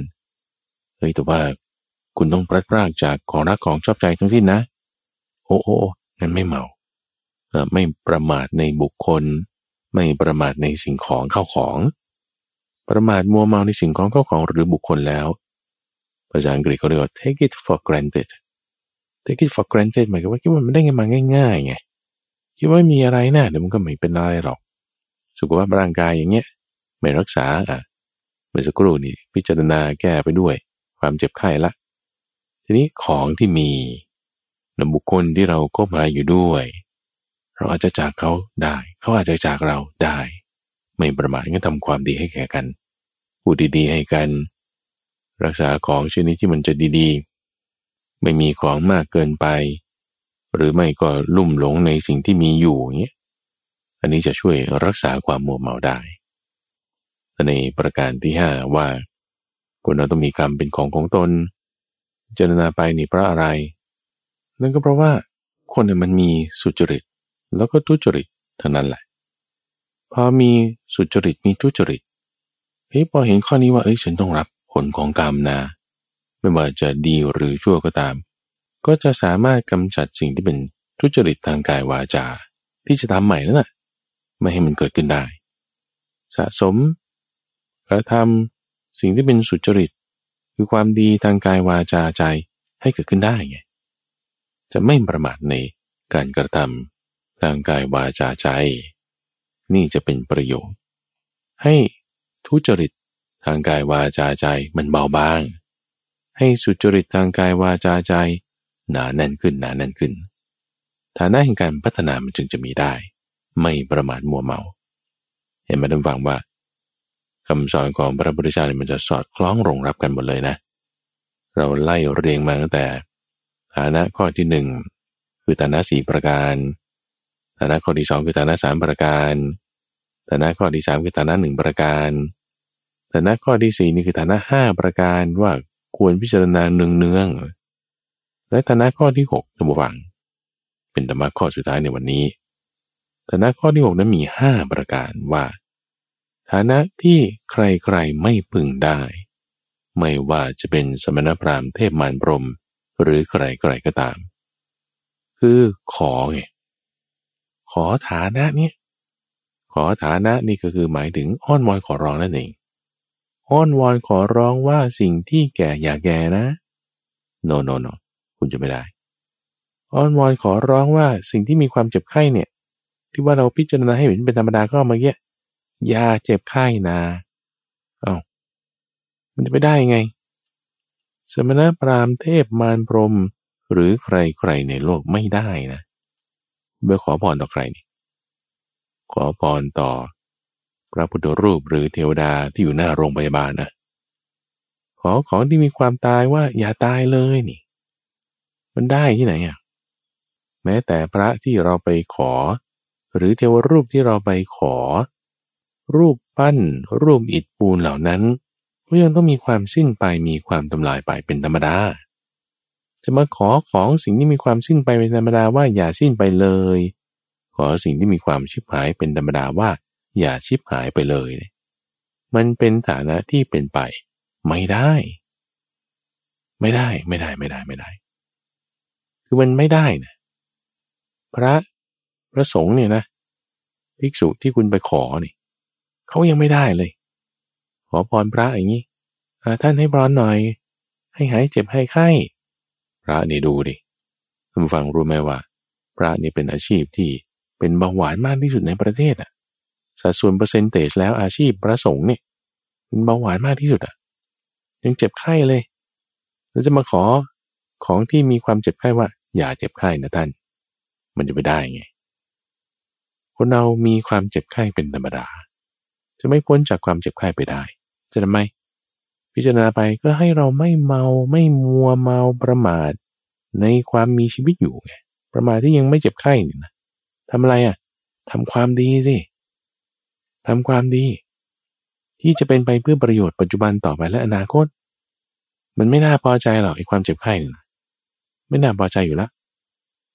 เฮ้ยแต่ว่าคุณต้องพลัดพรากจากของรักของชอบใจทั้งสิ้นนะ โอ้โอ้งั้นไม่เมา ไม่ประมาทในบุคคล ไม่ประมาทในสิ่งของเข้าของ ประมาทมัวเมาในสิ่งของเข้าของหรือบุคคลแล้วภาษาอังกฤษเขาเรียกว่า take it for granted take it for granted หมายถึงว่าคิดว่ามันได้ไงมาง่ายๆไงคิดว่ามีอะไรนะเดี๋ยวมันก็ไม่เป็นอะไรหรอก สุขภาพร่างกายอย่างเงี้ยไม่รักษาอะเมื่อสักครู่นี่พิจารณาแก้ไปด้วย ความเจ็บไข้ละ ทีนี้ของที่มีนบุคคลที่เราก็มาอยู่ด้วย เราอาจจะจากเขาได้ เขาอาจจะจากเราได้ ไม่ประมาทก็ทำความดีให้แก่กันพูดดีๆให้กัน รักษาของชนิดที่มันจะดีๆ ไม่มีของมากเกินไป หรือไม่ก็ลุ่มหลงในสิ่งที่มีอยู่อย่างเงี้ยอันนี้จะช่วยรักษาความมัวเมาได้ในประการที่ห้าว่าคนเราต้องมีกรรมเป็นของของตน เจรณาไปนี่เพราะอะไร นั่นก็เพราะว่าคนเนี่ยมันมีสุจริต แล้วก็ทุจริตเท่านั้นแหละ พอมีสุจริตมีทุจริตเฮ้ยพอเห็นข้อนี้ว่าเอ้ยฉันต้องรับผลของกรรมนะ ไม่ว่าจะดีหรือชั่วก็ตาม ก็จะสามารถกำจัดสิ่งที่เป็นทุจริตทางกายวาจา ที่จะทำใหม่แล้วนะ่ะไม่ให้มันเกิดขึ้นได้ สะสมกระทำสิ่งที่เป็นสุจริต คือความดีทางกายวาจาใจให้เกิดขึ้นได้ไงจะไม่ประมาทในการกระทำ ทางกายวาจาใจ นี่จะเป็นประโยชน์ ให้ทุจริตทางกายวาจาใจมันเบาบาง ให้สุจริตทางกายวาจาใจ หนาแน่นขึ้นหนาแน่นขึ้น ฐานะแห่งการพัฒนามันจึงจะมีได้ ไม่ประมาทมัวเมา เห็นไหมท่านฟังว่าคำสอนของพระพุทธเจ้าเนี่ยมันจะสอดคล้องรองรับกันหมดเลยนะ เราไล่เรียงมาตั้งแต่ ฐานะข้อที่หนึ่งคือฐานะสี่ประการ ฐานะข้อที่สองคือฐานะสามประการฐานะข้อที่สามคือฐานะหนึ่งประการฐานะข้อที่สี่นี่คือฐานะห้าประการว่าควรพิจารณาเนืองเนืองและฐานะข้อที่หกสมบัง เป็นธรรมะข้อสุดท้ายในวันนี้ฐานะข้อที่หกนั้นมีห้าประการว่า ฐานะที่ใครๆไม่พึงได้ ไม่ว่าจะเป็นสมณพราหมณ์เทพมารพรมหรือใครๆก็ตาม คือขอไง ขอฐานะเนี้ขอฐานะนี่ก็คือหมายถึงอ้อนวอนขอร้องนั่นเองอ้อนวอนขอร้องว่าสิ่งที่แก่อย่าแก่นะ โนโนโนคุณจะไม่ได้ อ้อนวอนขอร้องว่าสิ่งที่มีความเจ็บไข้เนี่ย ที่ว่าเราพิจารณาให้เห็นเป็นธรรมดาก็เมื่อกี้ยาเจ็บไข้นาเอา้ามันจะไปได้ไง สมณพราหมณ์เทพมารพรมหรือใครใครในโลกไม่ได้นะ เมื่อขอพรต่อใครนี่ ขอพรต่อ พระพุทธรูปหรือเทวดาที่อยู่หน้าโรงพยาบาลนะขอของที่มีความตายว่าอย่าตายเลยนี่ มันได้ที่ไหนอะแม้แต่พระที่เราไปขอ หรือเทวรูปที่เราไปขอ รูปปั้น รูปอิฐปูนเหล่านั้นก็ยังต้องมีความสิ้นไปมีความทำลายไปเป็นธรรมดา จะมาขอของสิ่งที่มีความสิ้นไปเป็นธรรมดาว่าอย่าสิ้นไปเลย ขอสิ่งที่มีความชิบหายเป็นธรรมดาว่า อย่าชิบหายไปเลย มันเป็นฐานะที่เป็นไป ไม่ได้ ไม่ได้ไม่ได้ไม่ได้ไม่ได้ คือมันไม่ได้นะพระพระสงฆ์เนี่ยนะภิกษุที่คุณไปขอเนี่ยเขายังไม่ได้เลย ขอพรพระอย่างนี้ท่านให้พรหน่อย ให้หายเจ็บให้ไข้ พระนี่ดูดิคุณฟังรู้ไหมว่า พระนี่เป็นอาชีพที่เป็นเบาหวานมากที่สุดในประเทศอะ สัดส่วนเปอร์เซนเตจแล้วอาชีพพระสงฆ์เนี่ยเป็นเบาหวานมากที่สุดอะ ยังเจ็บไข้เลย แล้วจะมาขอของที่มีความเจ็บไข้ว่า อย่าเจ็บไข้นะท่าน มันจะไปได้ไง คนเรามีความเจ็บไข้เป็นธรรมดา จะไม่พ้นจากความเจ็บไข้ไปได้ จะทำไม พิจารณาไปก็ให้เราไม่เมาไม่มัวเมาประมาท ในความมีชีวิตอยู่ไงประมาทที่ยังไม่เจ็บไข้นี่นะทำอะไรอะทำความดีสิทำความดี ที่จะเป็นไปเพื่อประโยชน์ปัจจุบันต่อไปและอนาคต มันไม่น่าพอใจหรอกไอ้ความเจ็บไข้นี่ไม่น่าพอใจอยู่แล้ว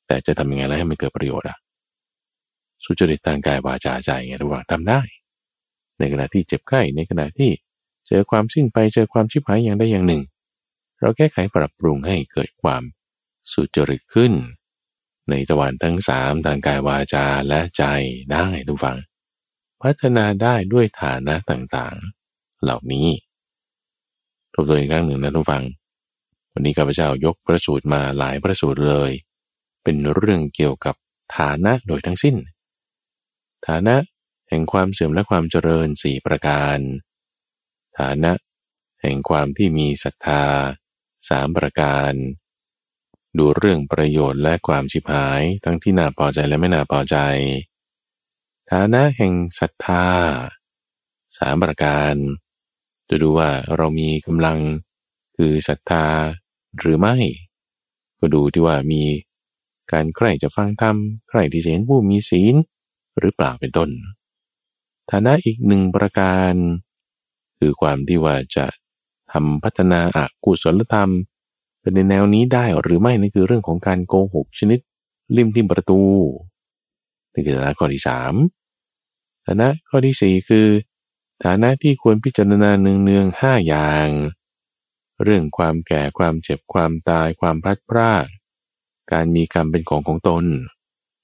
แต่จะทำยังไงแล้วให้มันเกิดประโยชน์อะสุจริตทางกายวาจาใจไงระหว่างทำได้ ในขณะที่เจ็บไข้ในขณะที่ เจอความสิ้นไปเจอความชิบหายอย่างใดอย่างหนึ่ง เราแก้ไขปรับปรุงให้เกิดความสุจริตขึ้น ในตะวันทั้งสามทางกายวาจาและใจได้ทุกฝัง พัฒนาได้ด้วยฐานะต่างๆ เหล่านี้ทบทวนอีกครั้งหนึ่งนะทุกฟัง วันนี้ข้าพเจ้ายกพระสูตรมาหลายพระสูตรเลย เป็นเรื่องเกี่ยวกับฐานะโดยทั้งสิ้น ฐานะแห่งความเสื่อมและความเจริญสี่ประการ ฐานะ แห่งความที่มีศรัทธาสามประการ ดูเรื่องประโยชน์และความชิบหายทั้งที่น่าพอใจและไม่น่าพอใจ ฐานะแห่งศรัทธาสามประการจะดูว่าเรามีกำลังคือศรัทธาหรือไม่ ก็ดูที่ว่ามีการใครจะฟังธรรมใครที่จะเห็นผู้มีศีล หรือเปล่าเป็นต้น ฐานะอีกหนึ่งประการ คือความที่ว่าจะทำพัฒนาอากุศลธรรมเป็นในแนวนี้ได้หรือไม่นั่นคือเรื่องของการโกหกชนิดริมทิมประตูนี่คือฐานะข้อที่สามฐานะข้อที่สี่คือ ฐานะที่ควรพิจารณาเนืองๆห้าอย่าง เรื่องความแก่ความเจ็บความตายความพลัดพราก การมีกรรมเป็นของของตน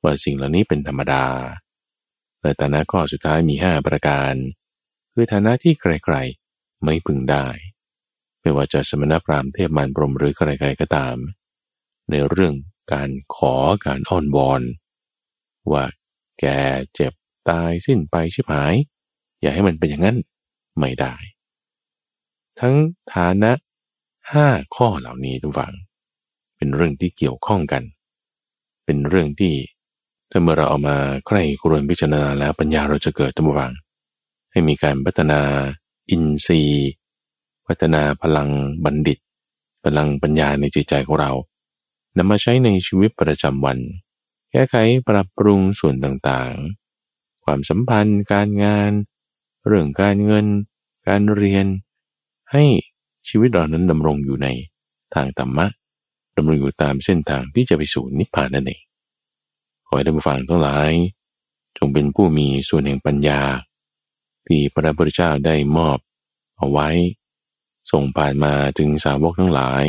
ว่าสิ่งเหล่านี้เป็นธรรมดาและฐานะข้อสุดท้ายมีห้าประการ คือฐานะที่ใครๆไม่พึงได้ ไม่ว่าจะสมณพราหมณ์เทพมารพรมหรือใครๆก็ตาม ในเรื่องการขอการอ้อนวอนว่าแก่เจ็บตายสิ้นไปชิบหาย อย่าให้มันเป็นอย่างนั้นไม่ได้ ทั้งฐานะห้าข้อเหล่านี้ทุกฝัง เป็นเรื่องที่เกี่ยวข้องกัน เป็นเรื่องที่ถ้าเมื่อเราเอามาใคร่ครวญพิจารณาแล้วปัญญาเราจะเกิดตั้งวัง ให้มีการพัฒนาอินทรีย์ พัฒนาพลังบัณฑิต พลังปัญญาในจิตใจของเรานำมาใช้ในชีวิตประจำวัน แก้ไขปรับปรุงส่วนต่างๆ ความสัมพันธ์ การงาน เรื่องการเงิน การเรียน ให้ชีวิตเรานั้นดำรงอยู่ในทางธรรมะดำรงอยู่ตามเส้นทางที่จะไปสู่นิพพานนั่นเองขอให้ท่านผู้ฟังทั้งหลาย จงเป็นผู้มีส่วนแห่งปัญญา ที่พระพุทธเจ้าได้มอบเอาไว้ ส่งผ่านมาถึงสาวกทั้งหลาย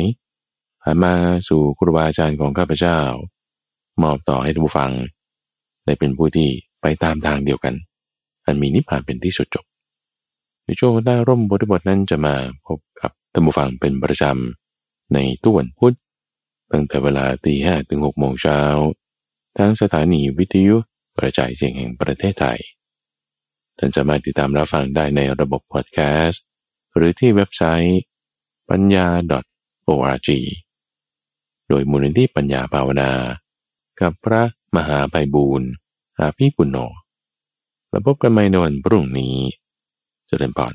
ผ่านมาสู่ครูบาอาจารย์ของข้าพเจ้า มอบต่อให้ท่านผู้ฟัง ได้เป็นผู้ที่ไปตามทางเดียวกัน อันมีนิพพานเป็นที่สุดจบ ในช่วงหน้าร่มบทบทนั้นจะมาพบกับท่านผู้ฟังเป็นประจำในตุวันพุธตั้งแต่เวลาตีห้ถึงหกโมงเช้าทั้งสถานีวิทยุกระจายเสียงแห่งประเทศไทย ท่านจะมาติดตามรับฟังได้ในระบบพอดแคสต์ หรือที่เว็บไซต์ปัญญา .org โดยมูลนิธิปัญญาภาวนา กับพระมหาไพบูรณ์อาภีปุณโญแล้วพบกันใหม่ในวันพรุ่งนี้ เจริญพร